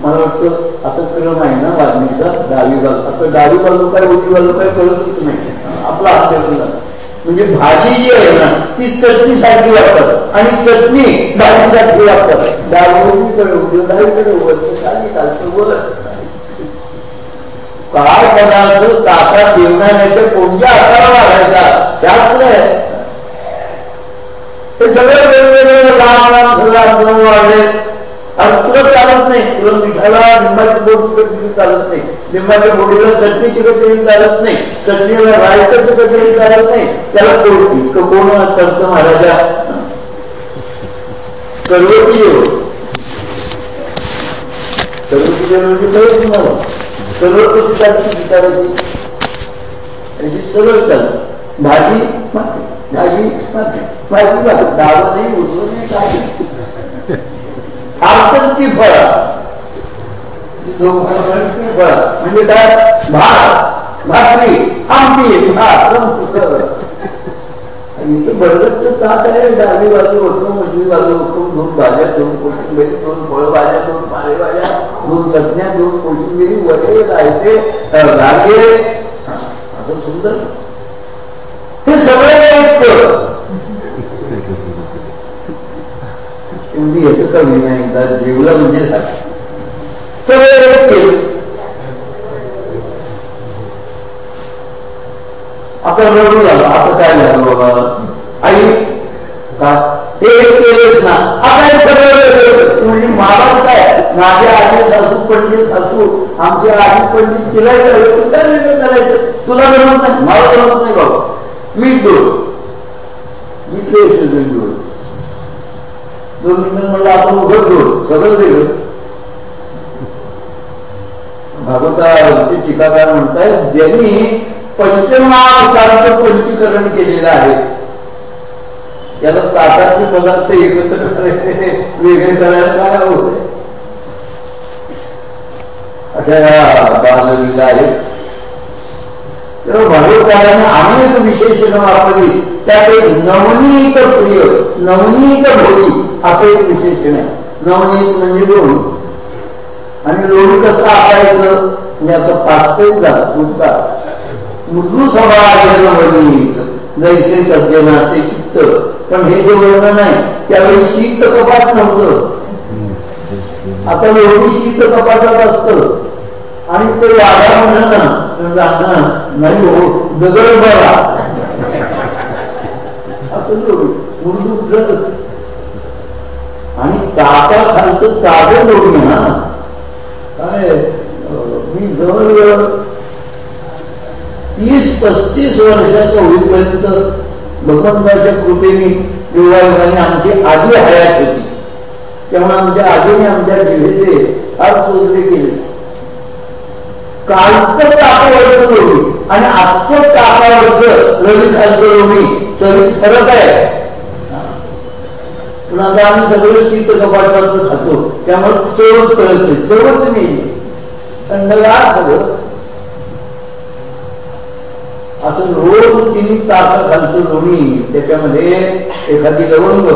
मला वाटतं असं क्रम आहे ना वाजणीचा डावी बाजू आता डावी बाजू काय उजवी बाजू काय कळतच नाही आपला हात म्हणजे भाजी जी आहे ना ती चटणीसाठी सारखी वापरतात आणि चटणी भाजीसारखी वापरतात डावीकडे उजवी डावीकडे वरचं खाली खालचं बोलत काय पदार्थ ताटा जेवणाच्या कोणत्या आकारा त्याच ते सगळे वेगवेगळे लहान लहान आणि तुला चालत नाही. तुला मिठाला लिंबाची बोट चालत नाही. लिंबाच्या बोडीला चटणी तिकट चालत नाही. चटणीला रायचं तिकट चालत नाही. त्याला कोण कोण संत महाराजा? सर्वती सर्वती म्हणजे तुम्हाला? सर्व प्रतिष्ठाची विचारायची त्याची सरळ चालत भाजी भाजी भाजी डावा नाही उजवं नाही काय आसंती फळ. फळ. म्हणजे काय? भात भाकरी. आमटी भात बरगतचं ताट आहे डावी बाजू होतो उजवी बाजू होतो दोन भाज्या दोन कोशिंबिरी दोन फळभाज्या दोन पालेभाज्या दोन चटण्या दोन कोशिंबिरी वडे राहायचे धागे असं सुंदर. हे सगळं एवढी येतं कमी नाही एकदा जेवलं म्हणजे सगळं केलं. आता रडू झालं. आता काय झालं बाबा? आई का? हे केलेच ना. आता सगळं म्हणजे मला काय? माझे आजी सासू पंडित सासू आमचे आजी पंडित तिला करायचं करायचं. तुला जमत नाही? मला जमत नाही बाबा. मी दोन मी दोन दोन मिनिट म्हणलं आपण उघड जोड सगळं वेगळं. भागवताचे टीकाकार म्हणताय ज्यांनी पंचमहावताराचं पंचीकरण केलेलं आहे. याला ताटाचे पदार्थ एकत्र वेगळे करायला काय होत अशा बाललीला आहे. तर विशेषण वापरली. त्यात एक नवनीत प्रिय नवनीत भोगी असं एक विशेषण आहे. नवनीत म्हणजे लोणी. आणि लोणी कसं असायचं म्हणजे असं पाचतेच उर्दू मृदू स्वभाव जैसे सज्जनाचे चित्त पण हे जे वर्णन आहे त्यावेळी शीत कपाट नव्हतं आता एवढी शीत कपाटात असत. आणि ते वाघा म्हणणं नाही हो दगड बरा असं उर्दू आणि ताटा खालचं ताजं लोणी ना. काय मी जवळ तीस पस्तीस वर्षाचा होईपर्यंत भगवंताच्या कृपेने योगायोगाने आमची आधी हयात होती. तेव्हा आमच्या आजीने आमच्या जिल्ह्याचे अर्थ उजरे केले. कालचं तापावरचं लोणी आणि आजचं तापावरचं ललित रोमी तरी फरक आहे. पण आता आम्ही सगळं शीत कपाटात खातो. त्यामुळे चोरच कळत नाही. चोरच नाही. थंडगार सगळं असं रोज तिने तास घालतो लोणी त्याच्यामध्ये एखादी लवंग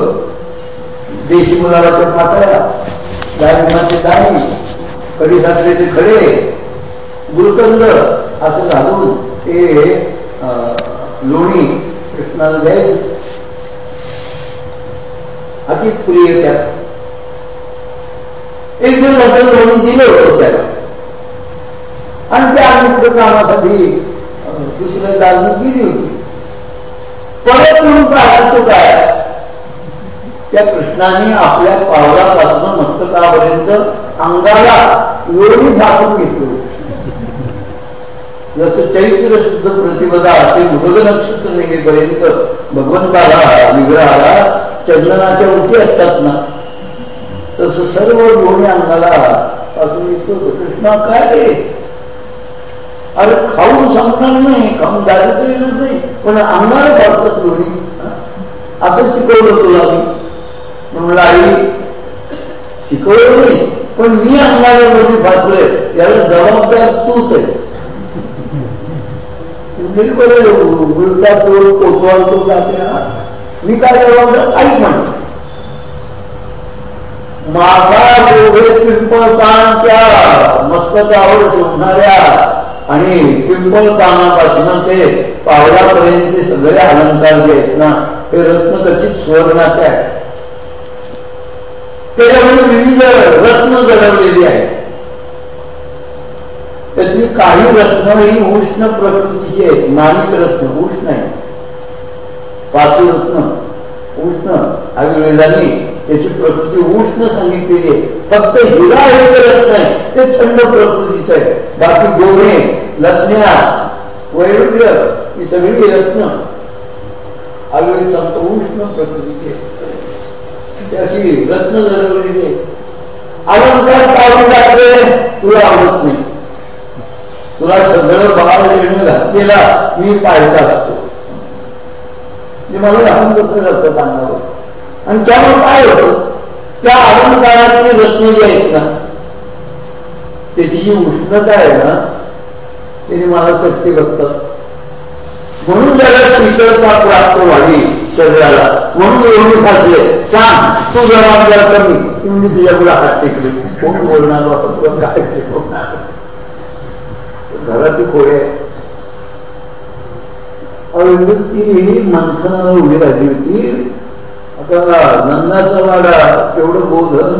देशी मुलाच्या पातळ्या गायमाचे दाई कडी साखरेचे खडे गुरुकंद असं घालून ते लोणी कृष्णाला द्यायचं. अति प्रिय त्यात. एक दिवस असं लोणी दिलं होतं त्याला. आणि त्या आम्ही कामासाठी दुसऱ्या दालनी गेली होती. परत म्हणून पाहतो काय? त्या कृष्णाने आपल्या पावलापासून मस्तकापर्यंत अंगाला लोणी झाकून घेतलो. जसं चैत्र शुद्ध प्रतिपदा ते मृग नक्षत्र निघेपर्यंत भगवंताला विग्रहाला चंदनाच्या उठी असतात ना? तसं सर्व लोणी अंगाला पासून येतो कृष्णा काय अरे खाऊन संपणार नाही खाऊन दारिद्र्य येणार नाही पण अंगाला पाडतात लोणी असं शिकवलं तुला मी. म्हणलं आई शिकवलं नाही पण मी अंगाला लोणी फाटलोय याला जबाबदार तूच आहे उलटा तो कोतवाल तो जाते मी काय जबाबदार? आई म्हण. माझा दोघे पिंपळतांच्या मस्तकावर शोधणाऱ्या आणि पिंपळ कामापासून ते पावलापर्यंत सगळे अलंकार जे आहेत ना ते रत्नकचित सुवर्णाचे आहेत. त्याच्यामध्ये विविध रत्न जडवलेली आहेत. त्यातली काही रत्न ही उष्ण प्रकृतीची आहेत. मानिक रत्न उष्ण आहे पाचू रत्न उष्ण आयुर्वेदाने त्याची प्रकृती उष्ण सांगितलेली आहे. फक्त हिरा हे रत्न आहे ते थंड प्रकृतीचं आहे बाकी गोरे लसण्या वैरुध्य ही सगळी रत्न आयुर्वेद सांगतो उष्ण प्रकृतीचे. त्याची रत्न जडवलेली अलंकार पाहून जाते तुला आवडत नाही. तुला सगळं बाळ घातलेला मी पाळता असतो मला लहान कसं जातं सांगावं आणि त्यामुळे काय होतं? त्या अलंकाराची रत्न जी आहेत ना त्याची जी उष्णता आहे ना त्याने मला शक्ती बघतात म्हणून त्याला शीतळता प्राप्त व्हावी शरीराला. म्हणून एवढी खासले सांग तू जबाबदार कमी तुम्ही म्हणजे तुझ्याकडे हात टेकले. कोण बोलणार आपण काय घराची खोडे ती माणसाला उभी राहिली होती. आता नंदाचा वाडा तेवढं गोधन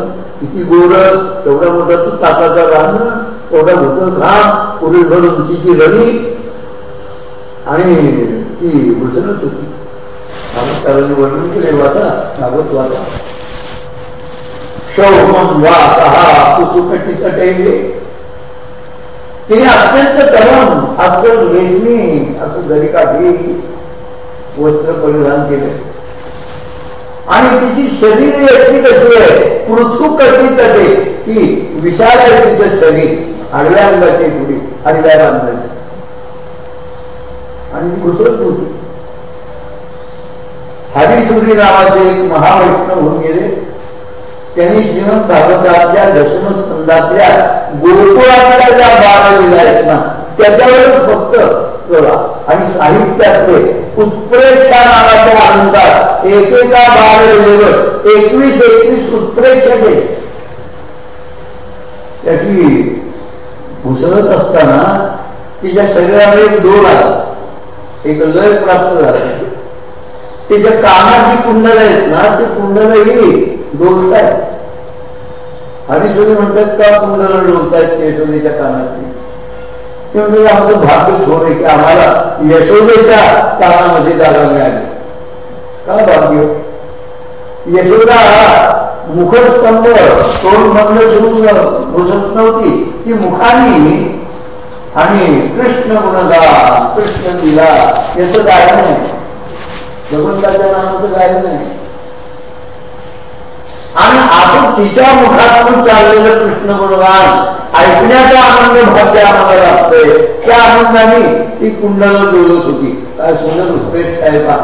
किती गोरस तेवढा मोठा तू ताकाचा राहणं तेवढा मोठं घाम पुढील भर उंचीची रणी. आणि ती घुसरत होती. महाराष्ट्राने वर्णन केले वाचा भागवत वाचा. शौमन वा सहा कुसुकटी कटेले तिने अत्यंत तरुण अत्यंत रेशमी असं जरी का वस्त्र परिधान केले. आणि तिची शरीर अशी कशी आहे? पृथू कशी तटे ती विशाल आहे तिचं शरीर आडव्या अंगाची पुढे आडव्या अंगाची. आणि घुसळत होती हरिसूरी नावाचे एक महावैष्णव होऊन गेले. त्यांनी श्रीमंत भागवतातल्या दशमस्कंदातल्या गोकुळातल्या ज्या बारा लिहिल्या आहेत ना त्याच्यावरच फक्त आणि साहित्यातले उत्प्रेक्षा नावाचा एकेका बार एकवीस एकवीस उत्प्रेक्षक आहे त्याची घुसळत असताना तिच्या शरीरावर एक डोल आला. एक लय प्राप्त झाला. तिच्या कामाची कुंडल आहेत ना ते कुंडल ही डोलतायत. आणि तुम्ही म्हणतात का कुंडल डोलतायत यशोदेच्या कानाची? ते म्हणजे आमचं भाग्य थोड की आम्हाला यशोदेच्या कानामध्ये जागा मिळाली. का भाग्य हो? यशोदा मुखस्तंभ तोंड बंद ठेवून घुसत नव्हती ती मुखानी आणि कृष्ण गुणगा कृष्ण दिला याचं गायन आहे. भगवंताच्या नावाचं गायन आहे. आणि आपण तिच्या मुखातून चाललेलं कृष्ण गुणगान ऐकण्याचा आनंद भाग्य आम्हाला लागतोय त्या आनंदाने ती कुंडाला डोलत होती. काय सुंदर उत्पेष्ट आहे का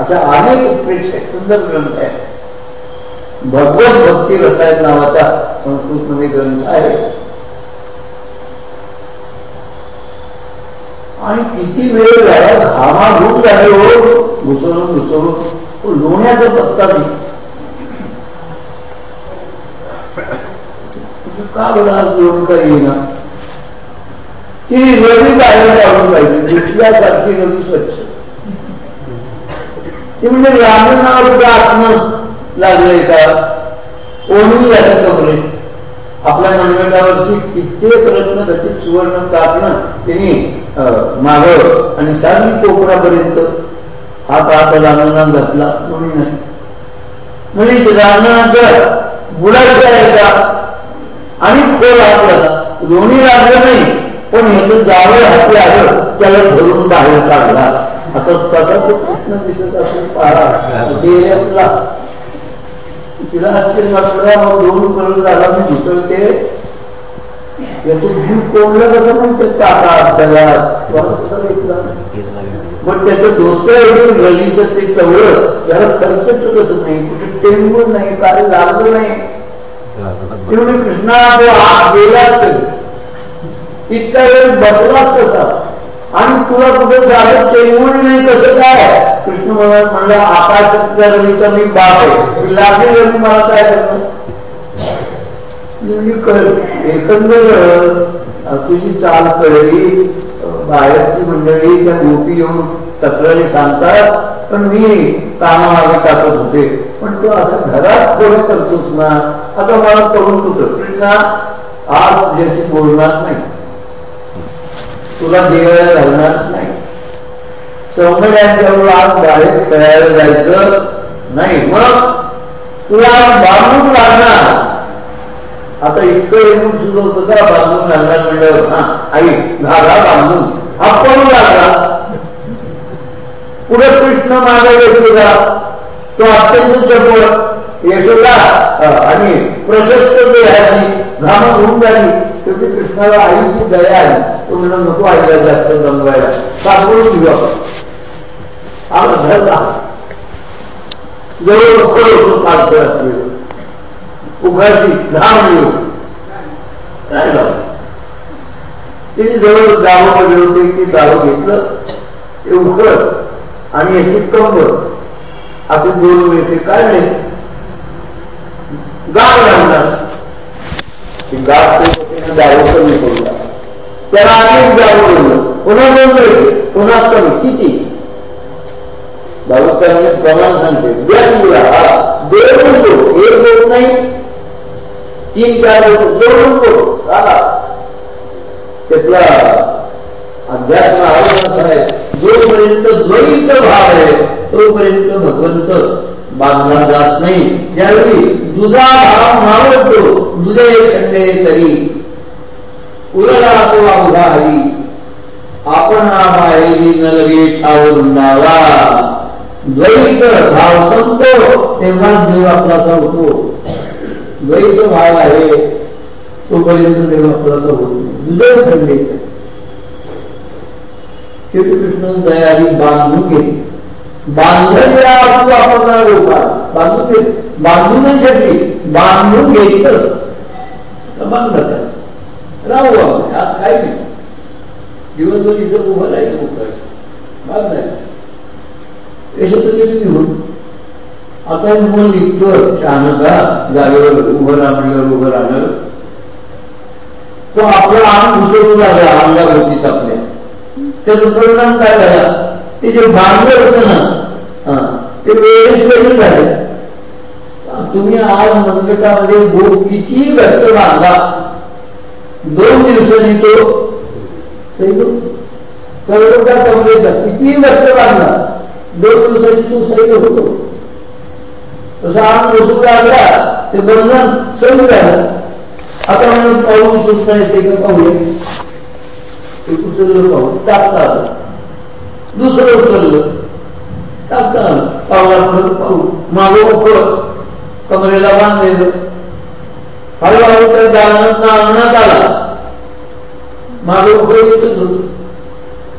अशा अनेक उत्कृष्ट सुंदर ग्रंथ आहेत. भगवत भक्ती रसायन नावाचा संस्कृत मध्ये ग्रंथ आहे. आणि किती वेळ झाला घामाघूम झाले हो घुसळून घुसळून लोण्याचा पत्ता नाही. का बरं आज लोण का येईना? ती नदी बाहेर काढून पाहिजे दुसऱ्यासारखी नदी स्वच्छ. ते म्हणजे व्याकरणावर सुद्धा आत्म लागले का? ओढून जातात कपडे आपल्या मनगटावरती कित्येक रत्न खचित सुवर्ण कापणं त्यांनी माग आणि सारी कोकणापर्यंत हा काळ रांगणात घातला म्हणून नाही. म्हणजे रांगणाचं बुडायचा आहे का आणि खोल आपल्याला दोन्ही लागलं नाही. पण याचं जावं हाती आलं त्याला धरून बाहेर काढला. आता स्वतः तो कृष्ण दिसत असेल पारा तिला आश्चर्य वाटलं दोन झाला मी याचं जीव कोणलं कसं पण ते टाका त्याला पण त्याचं डोसं ते तेवढं त्याला खर्च कसं नाही? कुठे टेंबून नाही काय लागलं नाही. कृष्णा आत गेलाच इतका वेळ बसलाच कसा आणि तुला कुठे झालं टेंबून नाही कसं काय? कृष्ण भगवान म्हणलं आकाशातल्या रवीचा मी बाप आहे. लागेल रवी मला काय करणं एकंदर तुझी चाल कळली बाहेरची मंडळी त्या गोपी येऊन तक्रारी सांगतात पण मी कामाला टाकत होते. पण तू असं घरात कोणी करतोस ना. आता मला करून तुझं कृष्णा आज तुझ्याशी बोलणार नाही. तुला दिवायला घालणार नाही. सौम्यांच्यावर आज बाहेर खेळायला जायचं नाही. मग तुला बांधून लागणार आता इतकं येऊन सुद्धा होतं का? बांधून लागणार म्हणलं हा आई घाला बांधून. हा पडू लागला पुढे कृष्ण मागे यशोदा तो अत्यंत चपळ यशोदा आणि प्रशस्त देहाची घाम होऊन झाली शेवटी कृष्णाला आईची दया आली तो म्हणून नको आईला जास्त जमवायला सापडून घेऊ आपण धरला जवळ होतो काल उघाची घाम येऊ. काय झालं तिने जवळ दारू जावं गेलो ती दारू घेतलं. ते उघड आणि याची कंबर. असे दोन मिळते. काय नाही गाव गाव जावं कमी करून त्याला अनेक जावं पुन्हा दोन पुन्हा कमी. किती? भागवतांनी प्रमाण सांगते दोन म्हणतो एक दोन नाही. तीन चार दोन म्हणतो त्यातला अध्यात्म आवडत आहे जोपर्यंत द्वैत भाव आहे तोपर्यंत भगवंत बांधला जात नाही. ज्यावेळी दुधा भाव मावळतो. दुधे खंडे तरी. उरला तो अवघा हरी. आपण बाहेरी नलगे लगे ठावरुंडावा द्वैत भाव संपतो तेव्हा देव आपला होतो द्वैत भाव आहे तोपर्यंत देव आपला होत नाही दुधे खंडे श्रीकृष्ण दयारी बांधून घेतली बांधलेल्या वस्तू बांधून बांधूनच घेतली. बांधून घेतलं राहू आपण. आज काय नाही दिवसभर इथं उभं राहील बांधायचं यशस्वी गेली निघून आता निघतो जागेवर उभं राहण्यावर उभं राहणार तो आपला आम घुसळून लागला आमच्या गोष्टीत आपल्या त्याचा परिणाम काय झाला? ते जे बांधलं होतं ना ते वेळेस झाले तुम्ही आज मनगटामध्ये बोट किती व्यक्त बांधला दोन दिवसांनी तो कमरेचा किती व्यक्त बांधला दोन दिवसांनी तो। सैल होतो तसा आम वसूल लागला ते बंधन सैल झालं आता म्हणून पाऊस सुद्धा येते का पाहूया ते उचललं पाऊस टाकता आलं दुसरं उचललं. टाकता पावला परत पाऊस मागं उकळ कमरेला बांधलेलं. हळूहळू त्या दालनात अंगणात आला मागे उकळ येतच होत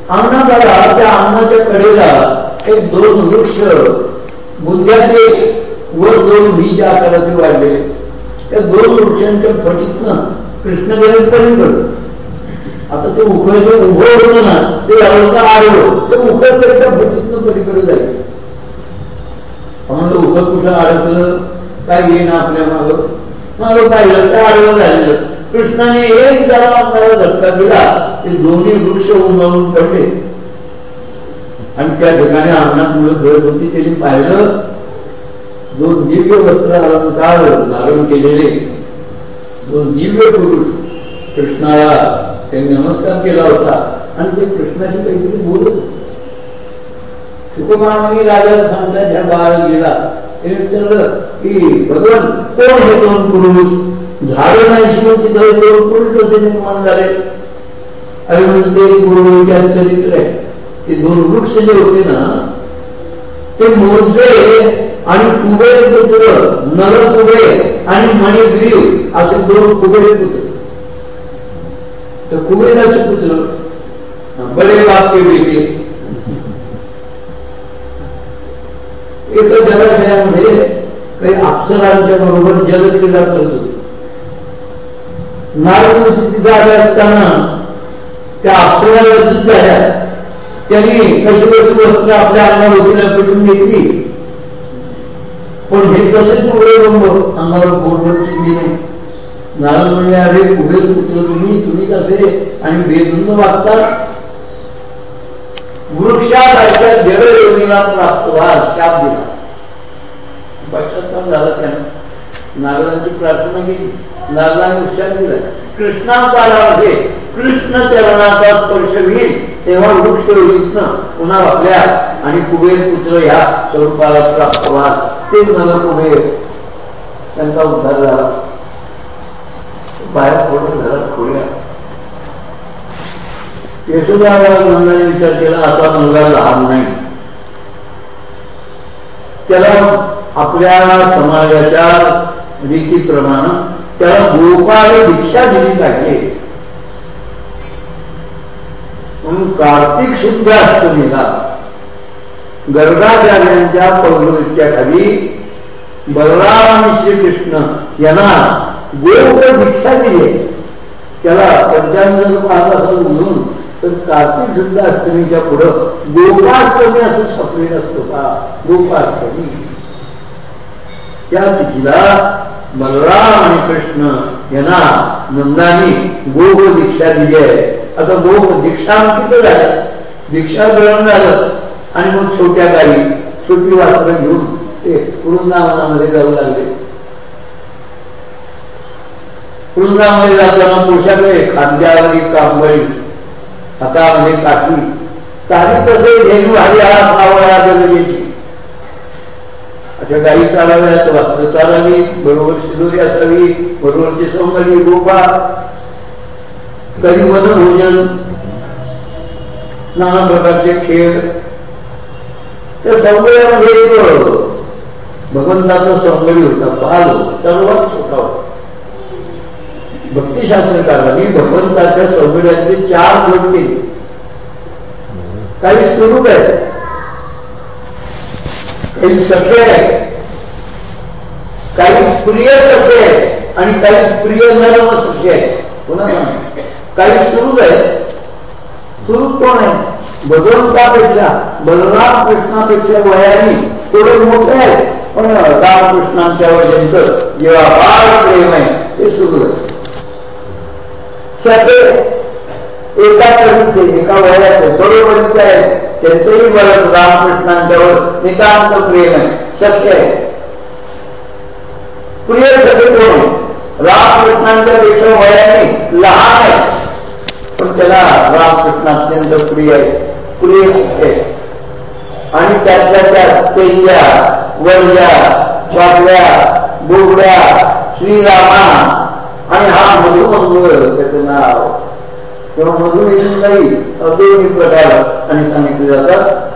अंगणात आला त्या अंगणाच्या कडेला एक दोन वृक्ष. बुद्ध्याचे वर दोन बीज आकाराचे वाढले. त्या दोन वृक्षांच्या फटीतनं कृष्ण गेले आता ते उकळचे उभं होतं ना ते हलवता आडवं? ते तरी त्या फटीतनं पलीकडे जाईल. म्हणलं उकळ कुठं अडकलं काय घेईन आपल्या माग? माग पाहिलं काय आडवं झालेलं. कृष्णाने एक जरा आपल्याला धक्का दिला ते दोन्ही वृक्ष उंबावून पडले. आणि त्या ठिकाणी अंगणात मुलं खेळत होती त्यांनी पाहिलं. दोन दिव्य वस्त्र अलंकार धारण केलेले. दोन दिव्य पुरुष कृष्णाला त्यांनी नमस्कार केला होता. आणि ते कृष्णाशी काहीतरी बोलत सुकुमाराने राजाला सांगता ज्या बाळाला गेला ते विचारलं की भगवान कोण हे दोन पुरुष? झाडं नाही शिवून तिथं दोन पुरुष कसे निर्माण झाले? आणि म्हणजे पूर्व चरित्र आहे. ते दोन वृक्ष जे होते ना ते मोजे आणि कुबेर पुत्र नल कुबेर आणि मणिग्रीव असे दोन कुबेर पुत्र तर कुबेराचे पुत्र बडे वाक्य वेगळे एका जलाशयामध्ये काही अप्सरांच्या बरोबर जलक्रीडा करत होते नारद तिथे आले असताना त्या अप्सराला रचित झाल्या त्यांनी कशी कशी वस्त्र आपल्या अंगावर होतीला पेटून घेतली पण हे तसेच पुढे अंगावर बोर्डवर चिंदी नाही नारद म्हणजे अरे पुढे पुत्र तुम्ही असे आणि बेधुंद वागतात वृक्षासारख्या जडयोनीला प्राप्त व्हा शाप दिला. पश्चाताप झाला त्याने. नारदांची प्रार्थना केली. नारदाने उच्चार दिला कृष्णावतारामध्ये कृष्ण चरणाचा स्पर्श होईल तेव्हा वृक्ष रोहितनं पुन्हा आपल्या आणि कुबेर पुत्र ह्या स्वरूपाला प्राप्त व्हा ते नल कुबेर त्यांचा उद्धार झाला. बाहेर पडून झाला खोड्या यशोदाला विचार केला आता मुलगा लहान नाही. त्याला आपल्या समाजाच्या रीतीप्रमाणे त्याला गोपाळ दीक्षा दिली पाहिजे. म्हणून कार्तिक शुद्ध अष्टमीला गर्गाचार्यांच्या पौर्णिमेच्या खाली बलराम आणि श्रीकृष्ण यांना गोप दीक्षा दिली. त्याला पंचांग पाहत असं म्हणून तर कार्तिक शुद्ध अष्टमीच्या पुढं गोपाष्टमी असं छापलेलं असतो का? गोपाष्टमी त्या तिथीला बलराम आणि कृष्ण यांना नंदानी गोप दीक्षा दिली आहे. आता गोप दीक्षांकित झाल्या दीक्षा ग्रहण झालं. आणि मग छोट्या गाई छोटी वासरं घेऊन ते वृंदावनामध्ये जाऊ लागले. वृंदामध्ये जाताना पोशाकडे खांद्यावरी कांबळी. आता म्हणजे काठी काही तसे धेनू हरिहरा सावळ्या जगण्याची अशा गाई चालाव्यात वस्त्र चालावी बरोबर शिदोरी असावी बरोबरची सौंदर्य गोपा कधी मन भोजन नाना प्रकारचे खेळ. त्या सौंदर्यामध्ये एक भगवंताचं सौंदर्य होता बाल सर्वात छोटा होता. भक्तिशास्त्रकारांनी भगवंताच्या सौंदर्याचे चार गुण केले. काही स्वरूप आहे काही सख्य आहे काही प्रिय सख्य आहे आणि काही प्रिय नरम सत्य आहे पुन्हा सांग? काही स्वरूप आहे स्वरूप कोण आहे? भगवंतापेक्षा बलराम कृष्णापेक्षा वयाने थोडे मोठे आहे पण रामकृष्णांच्या वजनचं जेव्हा बाळ प्रेम आहे. ते सुरू आहे. सगळे एका कवीचे एका वयाचे बरोबरीचे आहे. त्यांचंही बरं रामकृष्णांच्यावर नितांत प्रेम आहे शक्य आहे. प्रिय सगळे कोण रामकृष्णांच्या पेक्षा वयाने लहान आहे. पण त्याला रामकृष्ण अत्यंत प्रिय आहे. प्रिय आहे. आणि त्यातल्या त्या तेल्या वरल्या वाटल्या बोबड्या श्रीरामा आणि हा मधुमंग त्याचं नाव. किंवा मधुमेह नाही दोन्ही प्रकार आणि सांगितले जातात.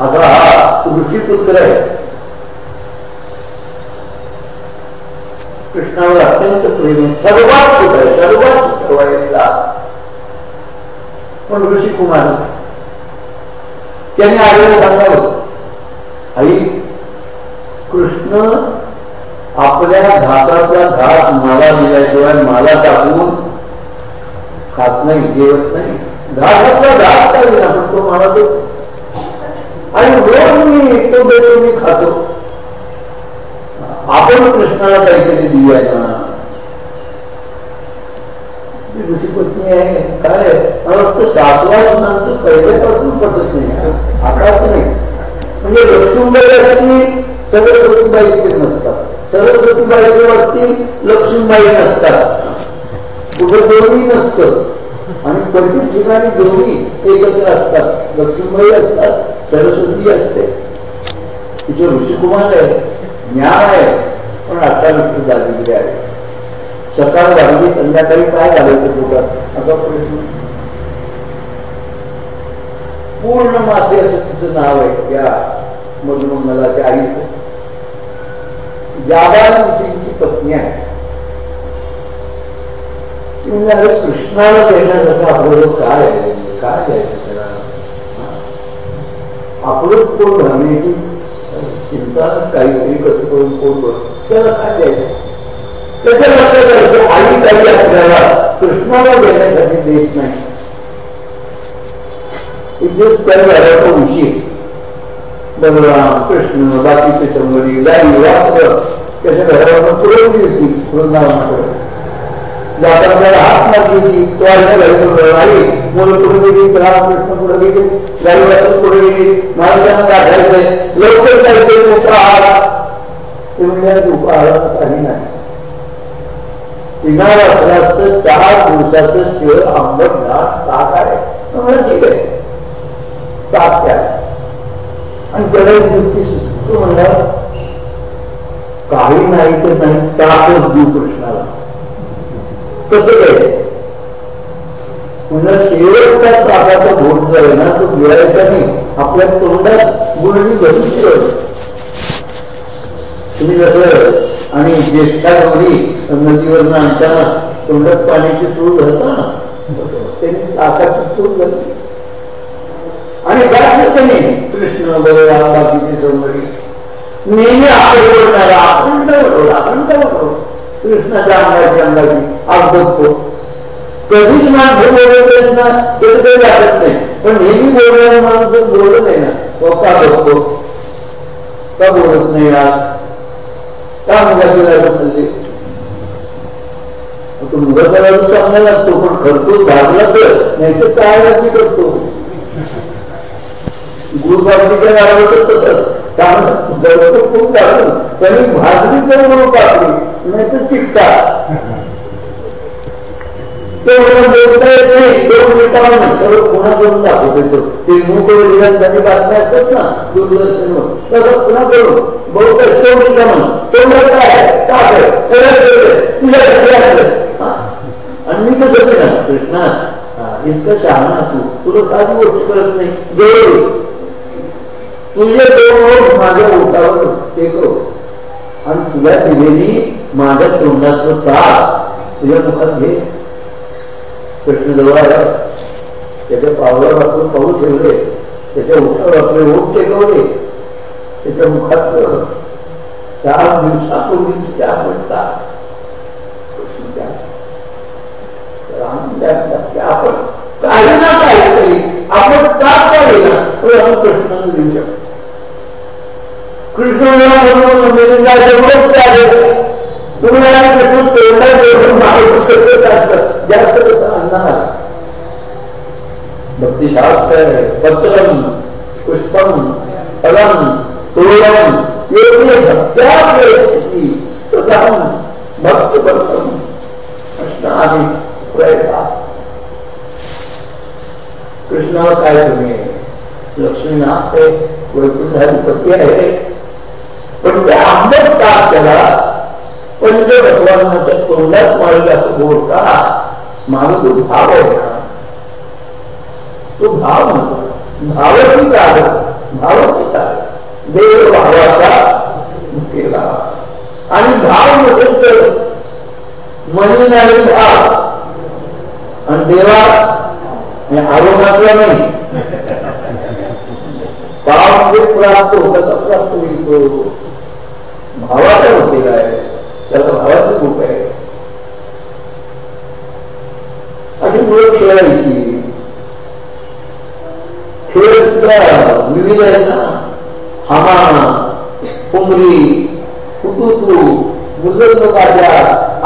आता हा ऋषीपुत्र आहे. कृष्णावर अत्यंत प्रेम आहे. सर्वात पुत्र आहे सर्वात सुखवायला पण ऋषी कुमार त्यांनी आलेलं सांगावं. आई कृष्ण आपल्या घातातला घात मला दिल्याशिवाय मला टाकून खात नाही जेवत नाही. घातातला घात काय दिला पण तो मला तो आणि रोज मी तो देतो मी खातो. आपण कृष्णाला काहीतरी दिली ना. दुसरी पत्नी आहे काय फक्त सातवा नंतर पहिल्यापासून पटत नाही. आकाश नाही. म्हणजे लक्ष्मी असती सरस्वतीबाईचे नसतात. सरस्वतीबाईचे वाटतील लक्ष्मीबाई नसतात. कुठं दोन्ही नसतं. आणि प्रत्येक ठिकाणी दोन्ही एकत्र असतात. लक्ष्मीबाई असतात सरस्वती असते. तिचे ऋषिकुमार आहे ज्ञान आहे पण आता विष्णू झालेली आहे. सकाळ झाली संध्याकाळी काय घालायचं तुला असा प्रश्न. पूर्ण मासे असं तिचं नाव आहे. या मधुमंगलाच्या आईचं. ऋषींची पत्नी आहे. कृष्णाला देण्यासाठी आपलं काय आहे काय द्यायचं त्याला आपलंच कोण घालण्याची चिंता काहीतरी कसं करून कोण त्याला काय द्यायचं त्याच्या लक्षात आई काही आपल्याला कृष्णाला देण्यासाठी देत नाही। त्याचा उशीर बलराम कृष्ण बाकीचे संगडी गाई वाचलं त्याच्या घरावर पुरवली होती वृंदावनाकडे हात मारली होती तो मुलं पुढे गेली रामकृष्ण पुढे गेली गाई वाचून पुढे गेली लवकर उपहार ते म्हणजे काही नाही चार दिवसाचं शिळ आंबट ना ताक आहे ठीक आहे ताक काय आणि त्याला दृष्टी सुचतो म्हणला काही नाही तर नाही त्यातच देऊ कृष्णाला कसं काय? पुन्हा शेवटच्या ताकाचा भोट जो आहे ना तो मिळायचा नाही. आपल्या तोंडात गुळणी भरून तुम्ही जसं आणि ज्येष्ठा नदीवर आणताना तोंडात पाण्याची चूळ घालता ना त्यांनी ताकाची चूळ घातली आणि काय त्यांनी कृष्ण बरोबर बाकीची सौंदर्य नेहमी आपण बोलणारा अखंड बरोबर अखंड बरोबर कृष्णाच्या अंगाची अंगाची आज बघतो. कधीच माणसं बोलत ना त्याचं काही वाटत नाही. पण नेहमी बोलणारा माणूस बोलत नाही ना पप्पा बघतो? का बोलत नाही आज का मुलाची लागत म्हणजे तो मुलाचा लागू चांगला लागतो पण खर्च झाला तर नाही तर काय करतो? लागली करतो गुरुबाबतीच्या गावातच तसंच खूप काढून त्यांनी भाजली तर म्हणून नाही तर चिकटा बोलता येत नाही. दोन म्हणजे सर्व पुन्हा करून दाखवतो ते मूक विधानसाठी बातम्या असतात ना तसं पुन्हा करून बहुतेक तो मिनिटा काय काय तुझ्या आणि मी कसं कृष्णा इतकं शहाणा तू तुला साधी गोष्ट करत नाही. तुझे दोन माझ्या ओटावर टेकव आणि तुझ्या दिलेली माझ्या तोंडाचं ताप तुझ्या मुखात घे. कृष्ण जवळ आला. त्याच्या पावलावर आपण पाऊल ठेवले. त्याच्या ओठावर आपले ओठ टेकवले. त्याच्या मुखात चार दिवसापूर्वी त्या म्हणतात आपण काही ना काहीतरी आपण का करेना तो आपण कृष्णाला देऊ शकतो. कृष्णाला म्हणून तुम्हाला कृष्ण तोंडा जास्त कसं आणणार भक्तिशास्त्र पत्रम पुष्पम फलम तोरण योग्य भक्त्या भक्त भक्तम कृष्ण आधी प्रयत्न कृष्णावर काय तुम्ही लक्ष्मीनाथ आहे वैकुंठाधिपती आहे पण त्या अहमद का त्याला पंचभगवानाच्या तोंडात मार्ग असं बोलता माझा तो भाव आहे तो भाव म्हणतो. भावाची काय भावाची काय देव भावाचा केला आणि भाव नसेल तर मनी नाही भाव. आणि देवा आरोग्यातला नाही. भाव प्राप्त होता प्राप्त होईल भावाचा होते आहे त्याला भावाचं खूप आहे. अशी मुलं खेळायची खेळ सुद्धा विविध आहे ना. हमा कुमरी कुटुतू मुजंग काट्या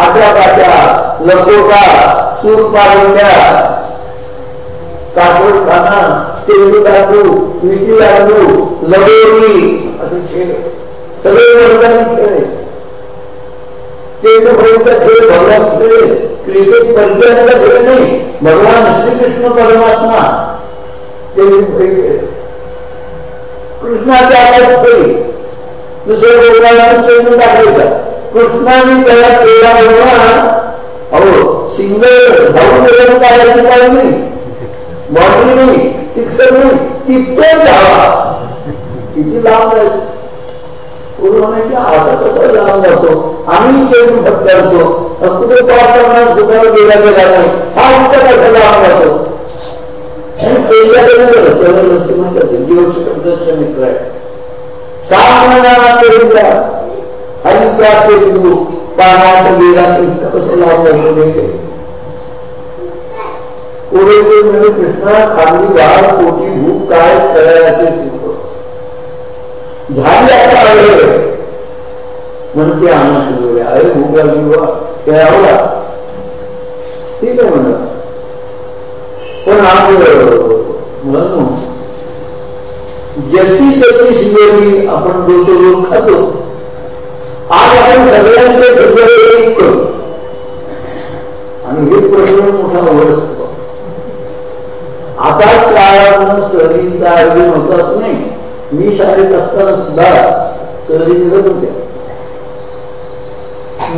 आट्या काट्या लकोटा सूर पारवण्या कापूर खाना तेलू काकू विटी लागू लगोरी असे खेळ. सगळे वर्गाने खेळ तेलू खेळ भगवान खेळ क्रिकेट पंचायतचा खेळ नाही. भगवान श्रीकृष्ण परमात्मा तेलू खेळ कृष्णाच्या आवाज खेळ दुसऱ्या चेंडू टाकायचा कृष्णाने त्याला केला भगवान अहो सिंगल धावून गेल्यानं काय काय नाही बॉडी नाही शिक्षण नाही जावा किती लांब जायचं म्हणायचे आता कसं लांब जातो आम्ही चेंडू फटकारतो कुठे पास करणार दुकान गेला गेला नाही हा? इतका कसा लांब जातो आणि त्याच्याकडे लक्ष म्हणतात जीवशब्दाचे मित्र आहे सामना केलेला आणि त्या चेंडू पाण्यात गेला कसं लांब जातो पुरेपूर म्हणजे कृष्णा खाली वाढ पोटी भूक काय करायचे शिकतो झाली आता आले म्हणते आणा अरे भूक लागली खेळावला ठीक आहे म्हणत पण आज म्हणून जशी त्याची शिजवली आपण बोलतो लोक खातो. आज आपण सगळ्यांचे सगळे एक करू आणि हे प्रकरण मोठा अवघड असतो. आता काळात सहलींचा आयोजन होतच नाही. मी शाळेत असताना सुद्धा सहली निघत होत्या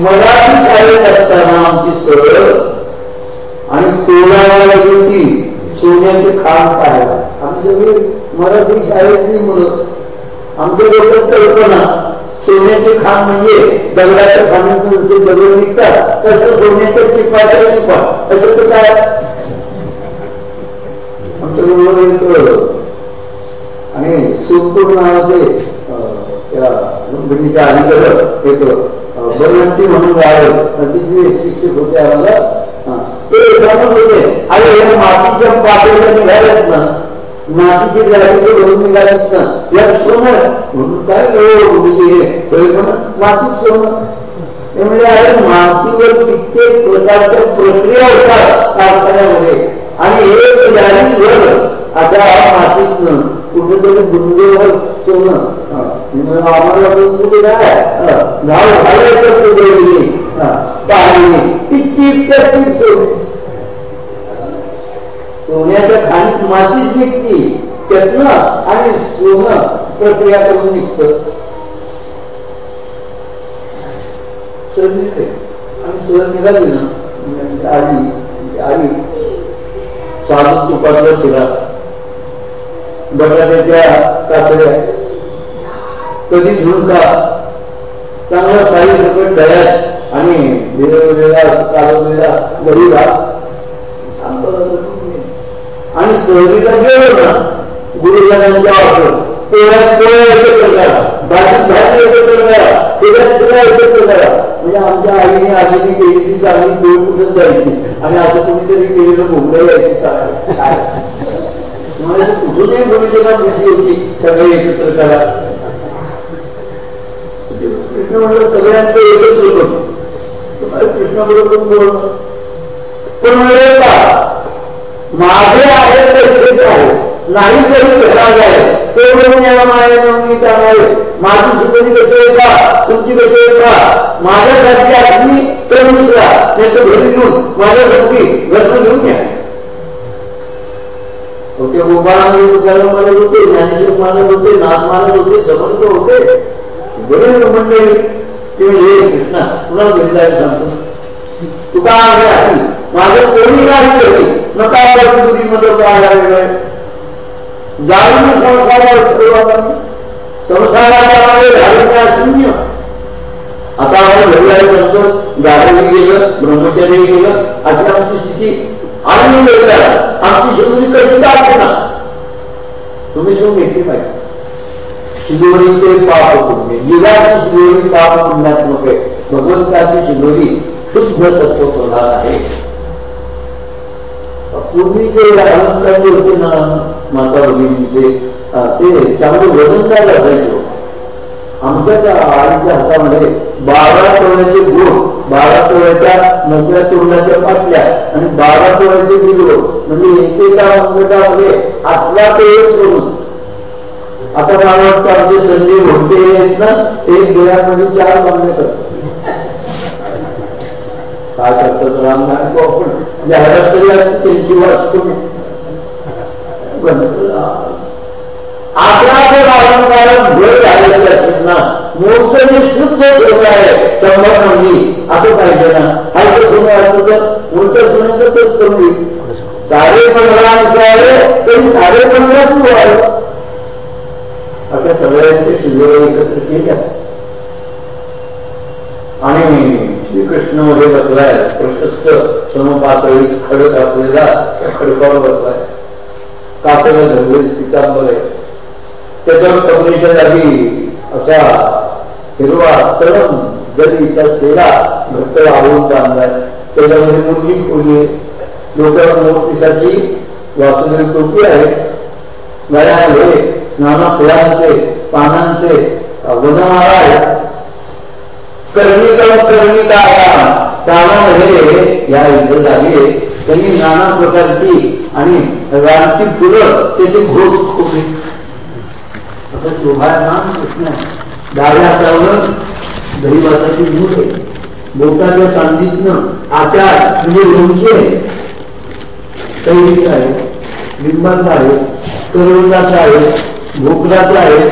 मराठी शाळेत असताना आमची सहल आणि तोलाला होती सोन्याचे खाण पाहायला. आम्ही सगळी मराठी शाळेतली मुलं. आमच्या डोक्यात कल्पना सोन्याचे खाण म्हणजे दगडाच्या खाण्यातून जसे दगड निघतात तसं सोन्याच्या टिपाच्या टिपा. तसं काय? आणि सोनपूर नावाचे त्या लुंबिणीच्या अलीकडं एक बनवंती म्हणून राहिलं तिथले शिक्षक होते आम्हाला. ते सांगत होते अरे हे मातीच्या पातळीला निघाल्यात ना. मातीची घराचे भरून निघाल्यात ना. या सोनं म्हणून काय म्हणजे मातीत सोनं. ते म्हणजे अरे मातीवर कित्येक प्रकारच्या प्रक्रिया होतात कारखान्यामध्ये. आणि एक जारी घर आता मातीतनं कुठेतरी गुंडेवर सोनं. म्हणजे आम्हाला कुठे काय गाव घालायचं पाणी सोन्याच्या खाणीत मातीच निघती त्यातनं आणि सोनं प्रक्रिया करून निघत. निघते. आणि सर निघाली ना. म्हणजे आली आली साधू तुपातला शिरा. बटाट्याच्या काकड्या कधी झुणका चांगला साई सकट दयात आणि आणि सहलीला गेलो ना गुरुजनांच्या वापर एकत्र करा. भाजीत भाजी एकत्र करा. एकत्र करा. म्हणजे आमच्या आईने आजीने केलेली चांगली कुठं जायची आणि असं कुणीतरी केलेलं भोंगडं यायची. कुठूनही गुरुजना दिसली होती सगळे एकत्र करा. कृष्ण म्हणलं सगळ्यांचं एकच करू कृष्ण बरोबर पण मिळेल का माझे आहे तेच आहे नाही तरी घरात आहे. ते म्हणून या मायेनं मी आहे माझी शिकवणी कशी आहे का तुमची कशी आहे का माझ्यासाठी असली तर दुसरा त्याचं घरी घेऊन माझ्यासाठी घरचं घेऊन घ्या होते गोपाळामध्ये मानत होते ज्ञानेश्वर मानत होते नाथ मानत होते समर्थ होते. बरेच मंडळी ते हे कृष्णा तुला भेटायला सांगतो. तुका माझं कोणी नाही केली नका तुझी मदत व्हायला जाऊन संसारावर संसाराच्या मध्ये झालेल्या शून्य? आता आपण घडल्यानंतर गेलं ब्रह्मचर्य गेलं अशी आमची स्थिती आनंद मिळतात आमची शिवणी कशी जाते ना तुम्ही शिवून घेतली पाहिजे. शिजोरीचे पाप होते निराची शिजोरी पाप पुण्यात्मक आहे भगवंताची शिजोरी शुद्ध तत्व प्रधान आहे. पूर्वी जे अलंकाचे होते ना माता भगिनीचे ते चांगलं वजन काय असायचे आमच्या त्या आईच्या हातामध्ये बारा तोळ्याचे गुण बारा तोळ्याच्या मोकळ्या तोंडाच्या पाटल्या आणि बारा तोळ्याचे किलो म्हणजे एकेका अंगठामध्ये आतला तोळ सोडून आता मला वाटतं आमचे संजय भोटे आहेत ना एक डोळ्यामध्ये चार मागणे करतात काय करतात राम नायक आपण. जाहिरात तरी असते त्यांची वाचतो आपला जर अलंकारात भर झालेले असेल ना. मोठं जे शुद्ध ठेवलं आहे शंभर म्हणजे असं पाहिजे ना. ऐकत तुम्ही असं तर मोठं सुनायचं तेच करून साडे पंधरा विचारले तरी साडे पंधरा सुरू आहे. अशा सगळ्यांचे शिल्लक एकत्र केल्या. आणि श्रीकृष्णमध्ये बसलाय प्रशस्त समपातळी खडक असलेला खडकावर बसलाय. कापड धरले पितांबर आहे त्याच्यावर कमलेच्या जागी असा हिरवा तळम जरी त्या सेला घट्ट आवडून बांधलाय त्याच्यामध्ये मुलगी खोली आहे. डोक्यावर मोठीसाठी वासुदेव टोपी आहे. गळ्यामध्ये नाना फुलांचे पानांचे वनमाळा आहे. कर्णिका कर्णिका त्यामध्ये या युद्ध झाली त्यांनी नाना प्रकारची आणि रानची फुलं त्याची घोष खोकले आता शोभा नाम कृष्ण डाव्या हातावर दही मूठ आहे. बोटाच्या चांदीतनं आचार म्हणजे लोणचे आहे. कैरीचं आहे लिंबाचं आहे करवंदाचं आहे भोकराचं आहे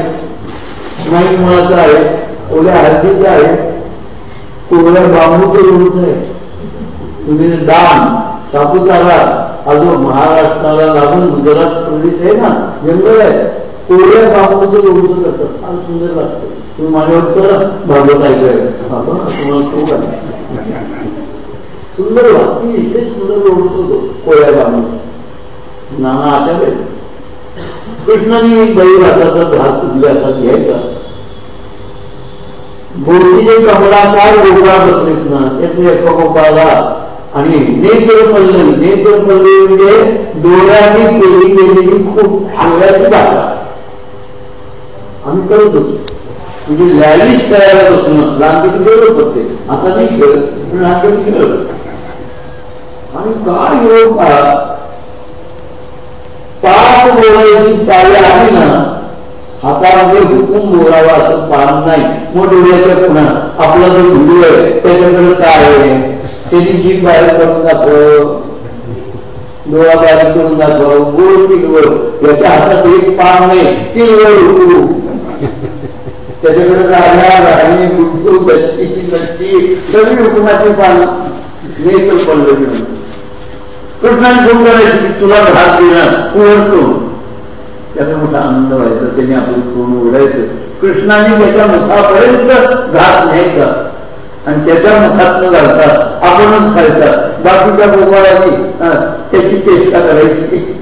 माईक मुळाचं आहे ओल्या हळदीचं आहे कोवळ्या बांबूचं लोणचं आहे. तुम्ही दाम सापुतारा हा जो महाराष्ट्राला लागून गुजरात प्रदेश आहे ना? जंगल आहे. कोऱ्या बांबूचं लोणचं करतात. फार सुंदर लागतं तुम्ही माझ्यावर करा भागवत ऐकलंय तुम्हाला खूप आहे सुंदर वाटते. इथे सुंदर लोणचं कोळ्या बांबू नाना आचार्य कृष्णाने एक बैल हाताचा घास तुझ्या हातात घ्यायचा भोवतीचे कमलाकार काय बसलेत ना. त्यातले एका गोपाला आणि नेत्र पल्लवी नेत्र पल्लवी म्हणजे डोळ्यांनी केली गेलेली खूप चांगल्याची भाषा आम्ही करत होतो. म्हणजे लॅलिश तयार होतो ना लहानपणी गरज होते. आता नाही करत पण लहानपणी करत आणि काय योग पाच बोलायची पाळी आहे ना हातामध्ये हुकूम बोलावा असं पान नाही. मग डोळ्याच्या पुन्हा आपला जो व्हिडिओ आहे त्याच्याकडे काय आहे? त्याची जीभ बाहेर करून दाखव. डोळा बाहेर करून दाखव. गोड किलवर याच्या हातात एक पान नाही किलवर हुकू त्याच्याकडे राजा राणी गुड्डू बच्ची बच्ची सगळी हुकुमाची पान नेत्र पडलं कृष्णाने फोन करायची की तुला भाग देणार ओळखतो त्याचा मोठा आनंद व्हायचा त्याने आपलं तोंड उघडायचं. कृष्णाने त्याच्या मुखापर्यंत घात न्यायचा. आणि त्याच्या मुखात न घालता आपणच खायचा. बाकीच्या गोपाळाने त्याची चेष्टा करायची.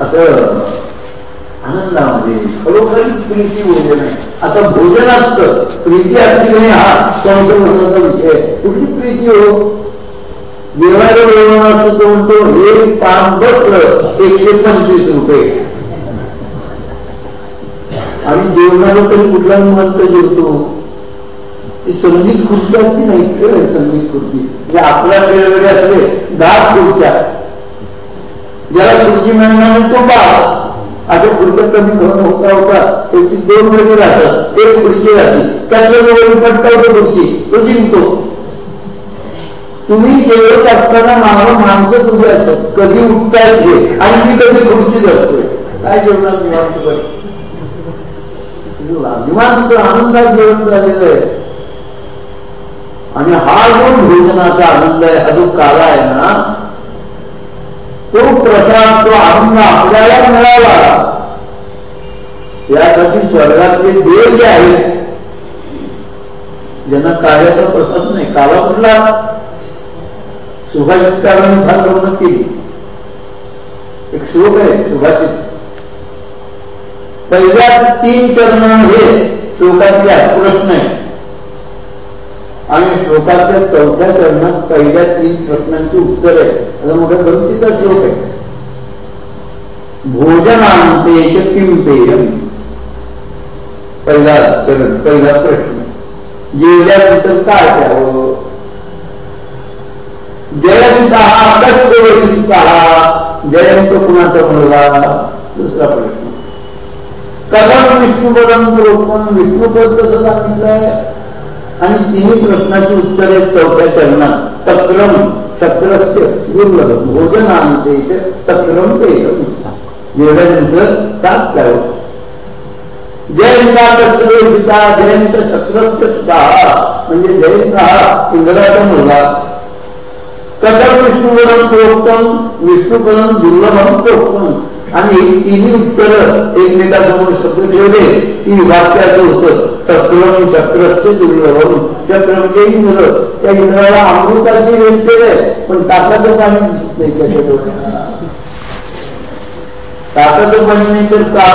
असं. आनंदामध्ये. खरोखर प्रीती भोजन आहे. आता भोजन असतं प्रीती असली नाही हा संशोधनाचा विषय कुठली प्रीती हो? जेवायला बोलवणं असं तो म्हणतो हे पान बसलं एकशे पंचवीस रुपये. आणि जेवणाला तरी कुठला निमंत जेवतो ती संगीत खुर्ची असते नाही खेळ आहे संगीत खुर्ची. म्हणजे आपल्या वेळेवेळे असले दहा खुर्च्या. ज्याला खुर्ची मिळणार तो पा आता पुढच्या कमी करून होता होता त्याची दोन वेळी राहतात एक खुर्ची राहते. त्याच्याजवळ पटकावतो खुर्ची तो जिंकतो. तुम्ही जेवत असताना मानव माणसं तुझे असतात. कधी उठतायचे आणि ती कधी खुर्चीच असतोय काय जेवणार निवांत निवांत आनंदात जेवण झालेलं आहे. आणि हा जो भोजनाचा आनंद आहे हा जो काला आहे ना तो प्रसाद तो आनंद आपल्याला मिळाला. यासाठी स्वर्गातले देव जे आहेत ज्यांना कार्याचा प्रसाद नाही काला कुठला? सुभाषितकारांनी फार गमत केली. एक श्लोक आहे सुभाषित. पहिल्या तीन चरण हे श्लोकातले प्रश्न आहे आणि श्लोकाच्या चौथ्या चरणात पहिल्या तीन प्रश्नांची उत्तर आहे. असा मोठा गमतीचा श्लोक आहे. भोजनांते किम पहिला चरण पहिला प्रश्न. जेवल्यानंतर काय द्यावं जयंत हा कष्ट जयंत कुणाचा मुलगा? दुसरा प्रश्न. कदम विष्णुपदम रोपण विष्णुपद कसं सांगितलंय? आणि तिन्ही प्रश्नाची उत्तरे चौथ्या चरणात. तक्रम चक्रस्य दुर्लभ भोजनांते तक्रम ते निर्णयानंतर सात करावं जयंता तत्सर्वता जयंत चक्रस्य सुद्धा म्हणजे जयंत हा इंद्राचा मुलगा. कथम विष्णुपदम प्रोक्तम विष्णुपदम दुर्लभम प्रोक्तम आणि तिन्ही उत्तर एकमेकासमोर शब्द ठेवले ती वाक्याचं होतं चक्रम चक्रस्य दुर्लभम चक्र म्हणजे इंद्र त्या इंद्राला अमृताची वेळ केलंय पण ताकाचं पाणी नाही त्याच्या ताकाचं पाणी नाही तर का?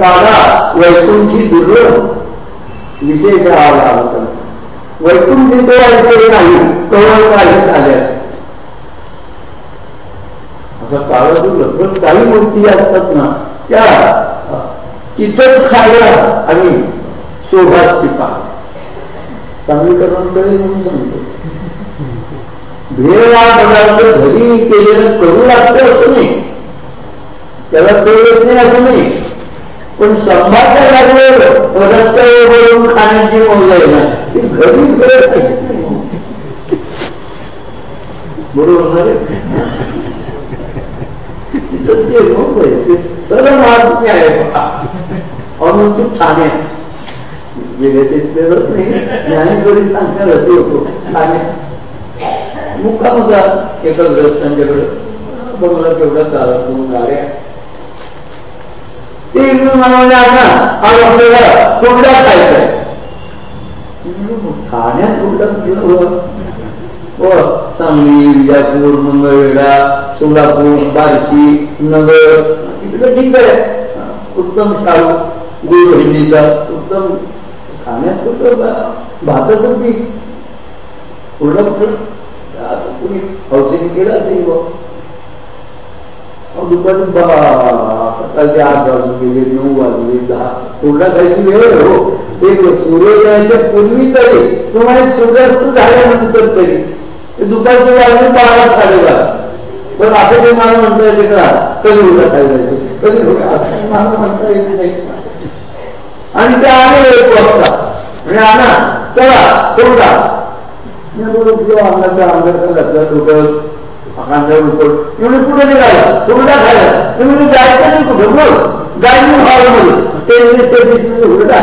काढा वैकुंठी दुर्लभ विषय करावा होता. वैकुंठी तो ऐकले नाही कवळ काही झाल्या असं काळातून पण काही गोष्टी असतात ना त्या तिथंच खायला आणि शोभात टिपा चांगली करून म्हणून सांगतो. भेळ हा पदार्थ घरी केलेलं करू लागतं असं नाही. त्याला कळत नाही असं नाही. पण संभाषण लागलं रस्त्यावर खाण्याची मौज येणार. ती घरी करत बरोबर तिथं ते लोक आहे आहे म्हणून तू ठाण्यात नाही ज्ञानेश्वरी होतो मुक्काम होता एका ग्रस्तांच्याकडे तेवढा चालत ते एकदम म्हणाले आज आपल्याला ठाण्यात हो सांगली विजापूर मंगळवेढा सोलापूर बार्शी नगर इकडे ठीक आहे. उत्तम शाळू गुळ हिंदीचा उत्तम खाण्यात कुठं भाताचं पीक पूर्ण कुणी हाऊसिंग केलं असेल दुपारी सकाळचे आठ वाजून गेले नऊ वाजले दहा. पूर्ण खायची वेळ हो. एक सूर्योदयाच्या पूर्वी तरी तुम्हाला सूर्यास्त झाल्यानंतर तरी. दुपारचे वाजले बारा साडेबारा पण असं ते मला म्हणता येते का कधी उद्या खायला कधी असं मला म्हणता येत नाही. आणि ते आले एक वाजता. म्हणजे आणा चला तोडा अंगाच्या अंगाचं घातलं डोकं कांदा डोकं एवढे पुढे निघाला? तोडा खायला? तुम्ही जायचं नाही कुठं बोल. गाडी हॉलमध्ये ते हुरडा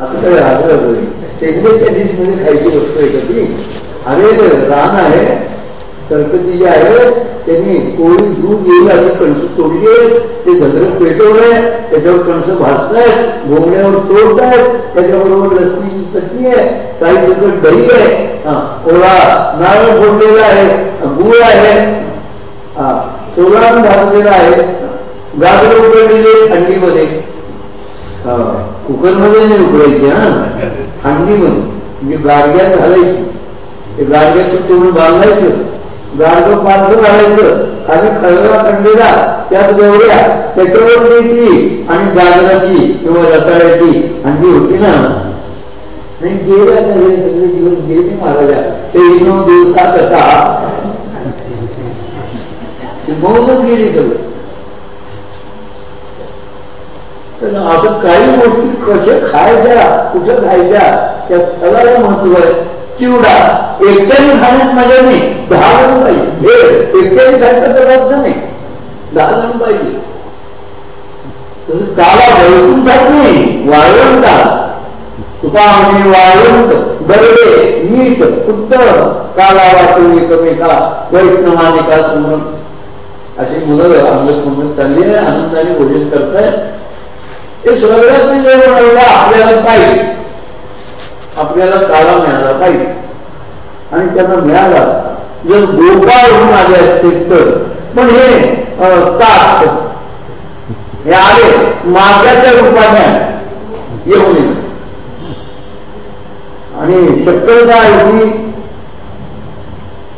असं काय सेंद्रियच्या डिशमध्ये खायची वस्तू आहे कधी अरे रान आहे सरकती जे आहे त्यांनी कोळी दूध येईल आणि कणस तोडली ते धंद्र पेटवलंय त्याच्यावर कणस भाजतायत घोंगड्यावर तोडतायत त्याच्याबरोबर लसणीची चटणी आहे काही सगळं दही आहे ओळा नारळ फोडलेला आहे गुळ आहे सोलान भाजलेला आहे गाजर उकडलेले कुकरमध्ये नाही उकडायची हा? थंडीमध्ये म्हणजे गाडग्यात घालायची. ते गाडग्याचं तोडून बांधायचं. गाडग पाच घालायचं. आणि खळगा खंडीला त्यात गवऱ्या त्याच्यावर द्यायची आणि गाजराची किंवा रताळ्याची अंडी होती ना? नाही गेल्या सगळे सगळे दिवस गेले महाराजा ते नऊ दिवसात आता मौजच गेली सगळं. तर असं काही गोष्टी कशा खायच्या कुठं खायच्या त्या सगळ्याला महत्त्व आहे. चिवडा एकट्याने खाण्यात मजा नाही. दहा जण पाहिजे. हे एकट्याने खायचा अर्थ नाही. दहा जण पाहिजे. तसं काला भरपूर जात नाही. वाळवंत का तुका म्हणे वाळूंत बरडे नीट उत्तर काला वाटू एकमेका वैष्णवाने का समोर अशी मुलं अंगत म्हणत चालली आहे आनंदाने भोजन करतायत. ते सगळ्यात जेवण आपल्याला पाहिजे. आपल्याला काळा मिळाला पाहिजे. आणि त्यांना मिळाला. जर गोपाळ होऊन आले असते तर. पण हे ताक. हे आले मात्याच्या रूपाने येऊन आणि शक्यता एवढी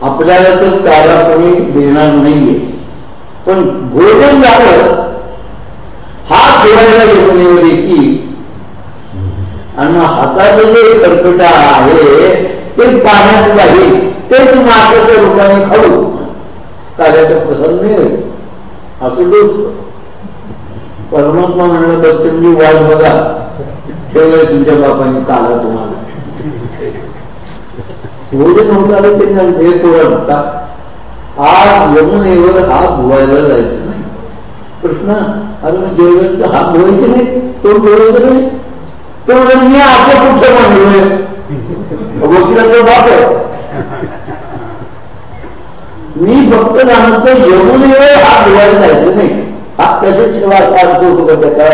आपल्याला तर काळा कोणी देणार नाहीये. पण भोजन झालं हा ठेवायला येऊन की. आणि हाताचं जे कर्कट आहे ते पाण्यात जाईल. तेच माशाच्या रूपाने खाऊ. कार्याचा प्रसन्न मिळेल. असं तो परमात्मा म्हणलं बच्चनजी वाट बघा. ठेवलंय तुमच्या बापाने काला तुम्हाला. भोजन होता ते हे होता आज यमुनेवर हात धुवायला जायचं. नाही कृष्ण अरे मग जेवण हात धुवायचे नाही? तो धुवायचं नाही? तो मी आता कुठं म्हणलोय वकिलाचा बाप आहे मी फक्त जाणतो यमुनेवर हात धुवायला जायचं नाही। हात कसे ठेवायचा असतो त्याचा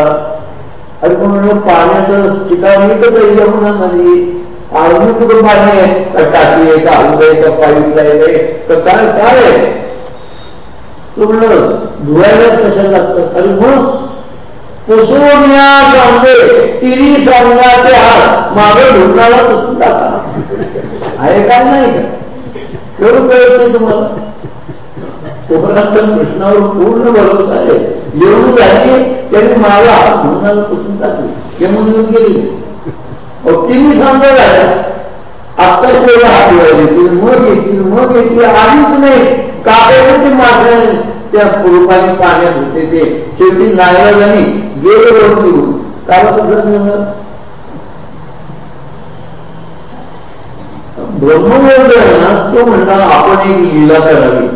अरे म्हणून पाण्याचं ठिकाण एकच आहे यमुना नदी अजून कुठं पाणी आहे का। टाकी आहे का हलद आहे का पाईप आहे का काय काय आहे तो म्हणलं धुवायला कशा लागतं. आणि मग पुसवण्या सांगे तिरी सांगाचे हात मागे ढोकणाला पुसून टाका आहे काय नाही? का केवढं कळत तुम्हाला. तोपर्यंत कृष्णावर पूर्ण भरवत आहे. येऊन झाली त्यांनी माझा हात ढोकणाला पुसून टाकली ते म्हणून गेली. तिन्ही सांगा आता तेव्हा हात येतील मग येतील मग येतील आधीच नाही. कागदाचे माझ्या त्या स्वरूपाने पाण्यात होते ते. शेवटी नायराजांनी गेले वरती काय कसं ब्रह्मवर्ग आहे ना तो म्हणता आपण एक लीला करावी.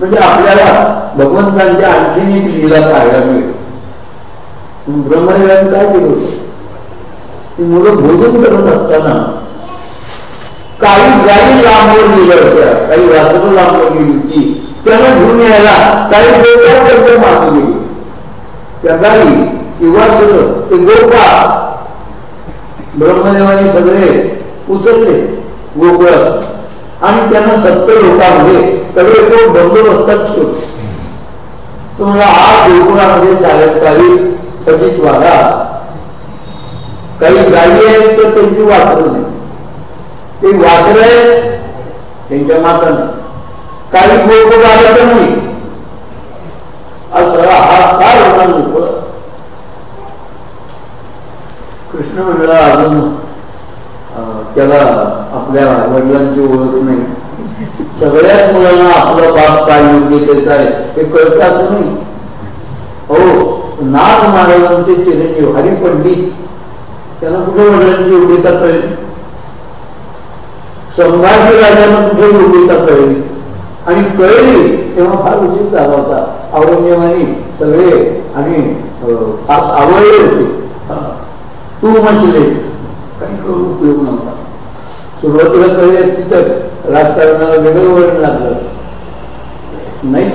म्हणजे आपल्याला भगवंतांची आणखीन एक लीला करायला मिळेल. ब्रह्मदेवाने काय केलं? मुलं भोजन करत असताना काही गाई लांबवर गेल्या होत्या काही रात्र लांबवर गेली होती. त्यांना घेऊन यायला काही डोक्यात मागे गेली त्या गाई किंवा ते गोपा ब्रह्मदेवाने सगळे उचलले गोकुळात. आणि त्यांना सत्तर लोकांमध्ये सगळे तो बंदोबस्तात ठेवले तुम्हाला आज गोकुळामध्ये चालत काही कधीच वागा काही गाडी आहेत तर त्यांची वाचत नाही. ते वासर त्यांच्या मातान. काही गोकुळ आलं तर नाही. असं हा काय होणार कृष्ण म्हणला अजून त्याला आपल्या वडिलांची ओळख नाही. सगळ्याच मुलांना आपला बाप काय योग्य आहे हे कळत असं नाही. हो नाथ महाराजांचे चिरंजीव हरिपंडित त्याला कुठे वडिलांची योग्यता कळेल संभाजी राजांना कळली आणि कळली तेव्हा फार उचित झाला होता. औरंगजेबाने सगळे आणि फार आवडले होते. तू म्हटले काही करून उपयोग नव्हता. सुरुवातीला कळले तिथं राजकारणाला वेगळं वळण लागलं. नाही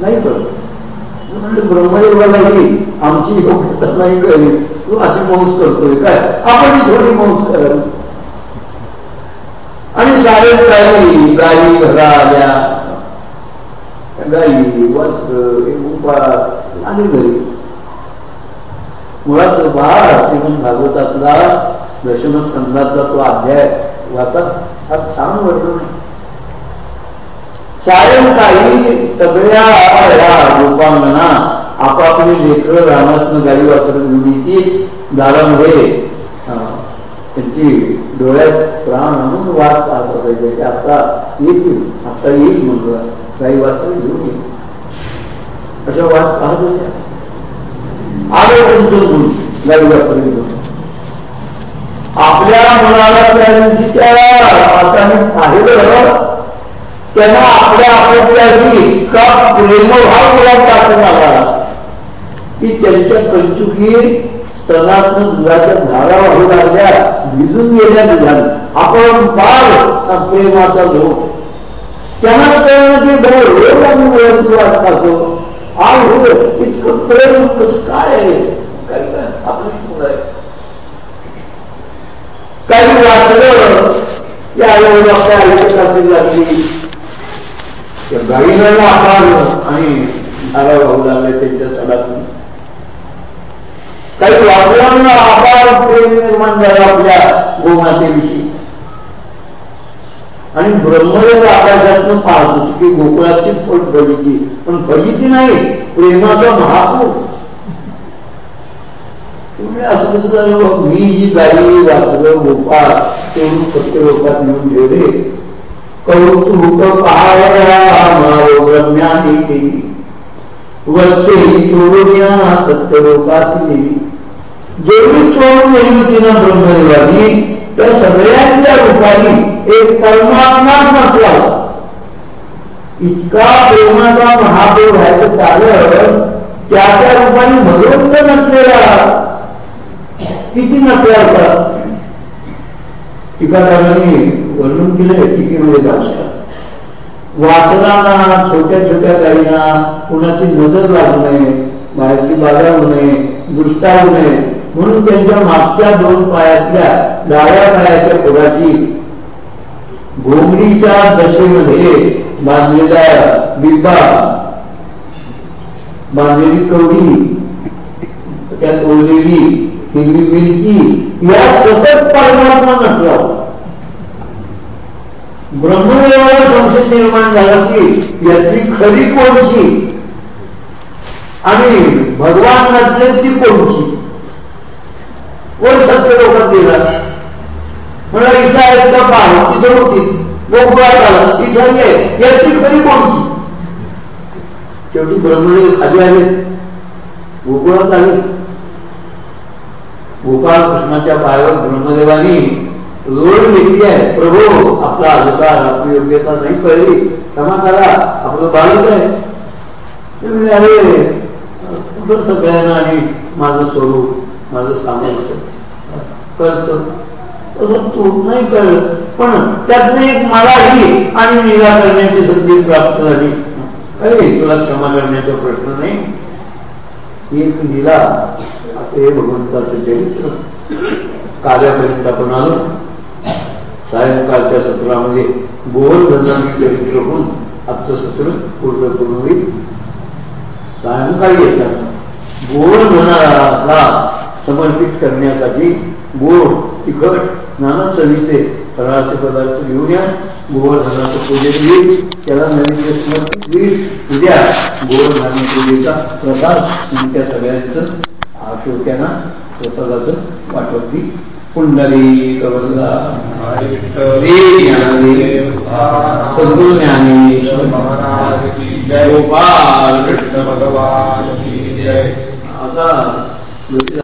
नाही कळत म्हणजे ब्रह्मदेवालाही आमची योग्यता नाही कळली तू अशी मौस करतोय काय? आपण थोडी मौस करावी आणि सारे गाई गाई घरा गाई वस्त्र उपास आणि घरी. मुळात बाळ श्रीमंत भागवतातला दशमस्कंदातला तो अध्याय वाचा हा छान वर्णन सायंकाळी सगळ्या या गोपांगना आपापली लेकर रानातनं गाडी वाचत घेऊन दारामध्ये त्यांची डोळ्यात प्राण आणून वाट पाहत असायचे की आता येतील. आता येईल म्हणलं काही वाचून घेऊन येईल. अशा वाट पाहत होत्या. आलो तुमचं गाडी वापर आपल्या मुलाला त्या दिवशी त्या माताने पाहिलं. त्यांना आपल्या आपल्याशी इतका प्रेमभाव मुलात टाकून आला की त्यांच्या कंचुकीत स्तनातून दुधाच्या झाडा वाहू लागल्या भिजून गेल्या दुधाने आपण पार प्रेमाचा झोप त्यांना कळलं की बरं रोज आम्ही आज हो इतकं प्रेम कसं काय आहे? काय काय? काही वाचलं आपल्या आयुष्यात लागली. त्या गाईला आणि झाडा वाहू लागले त्यांच्या सडातून काही वाचनांना अपार प्रेम निर्माण झालं आपल्या गोमातेविषयी. आणि ब्रह्मदेव आकाशातून पाहत होती की गोकुळाची पण बघितली पण बघितली नाही प्रेमाचा महापूर म्हणजे असं कसं झालं मी जी गाई वाचलं गोपाळ ते सत्य लोकात येऊन ठेवले. कौतुक पाहायला ब्रह्म्याने केली. वरचे सत्य लोकात देवी जेवढी चोरून नेली होती ना त्या सगळ्यांच्या रूपाने एक परमात्माच नसला इतका प्रेमाचा महादेव व्हायचं चालत त्या त्या रूपाने भगवंत नसलेला. किती नसला होता? टीकाकारांनी वर्णन केलंय टीकेमध्ये भाषा वाचनाला छोट्या छोट्या गाईंना कुणाची नजर लागू नये बाहेरची बाधा होऊ नये दुष्टा होऊ नये म्हणून त्यांच्या मागच्या दोन पायातल्या डाव्या पायाच्या पुराची घोंगडीच्या दशेमध्ये बांधलेला बिब्बा बांधलेली कवडी त्यात ओढलेली हिरवी मिरची या सतत परमात्मा नसला ब्रह्मदेवाला संशय निर्माण झाला की याची खरी कोणची? आणि भगवान नसल्याची कोणची? कोण सत्य लोकात गेला. म्हणा इथं आहेत का पाह तिथं होती. गोकुळात आला इथं ये याची खरी कोणची शेवटी ब्रह्मदेव खाली आले. गोकुळात आले. गोपाळ कृष्णाच्या पायावर ब्रह्मदेवानी लोड घेतली आहे प्रभू आपला अधिकार आपली योग्यता नाही कळली. क्षमा करा. आपलं बाळच आहे. ते म्हणे, अरे सगळ्यांना आणि माझं स्वरूप माझं सामर्थ्य कळतं. तसं तू नाही कळलं. पण त्यातनं एक मलाही आणि निराकरण्याची संधी प्राप्त झाली. अरे तुला क्षमा करण्याचा प्रश्न नाही? एक लीला असे भगवंताचं चरित्र. कार्यापर्यंत आपण आलो. सायंकाळच्या सत्रामध्ये गोवर्धनाने चरित्र होऊन आजचं सत्र पूर्ण करून होईल सायंकाळी येतात गोवर्धनाला समर्पित करण्यासाठी गोड तिखट नाना चवीचे फराळाचे पदार्थ घेऊन या. गोवर्धनाचं पूजन येईल. त्याला नवीन समर्पित होईल उद्या गोवर्धना पूजेचा प्रसाद तुमच्या सगळ्यांचं आशोक्यांना प्रसादाचं पाठवती. दी पुंडली कवरला सद्गुरु जय. गोपाल कृष्ण भगवान आता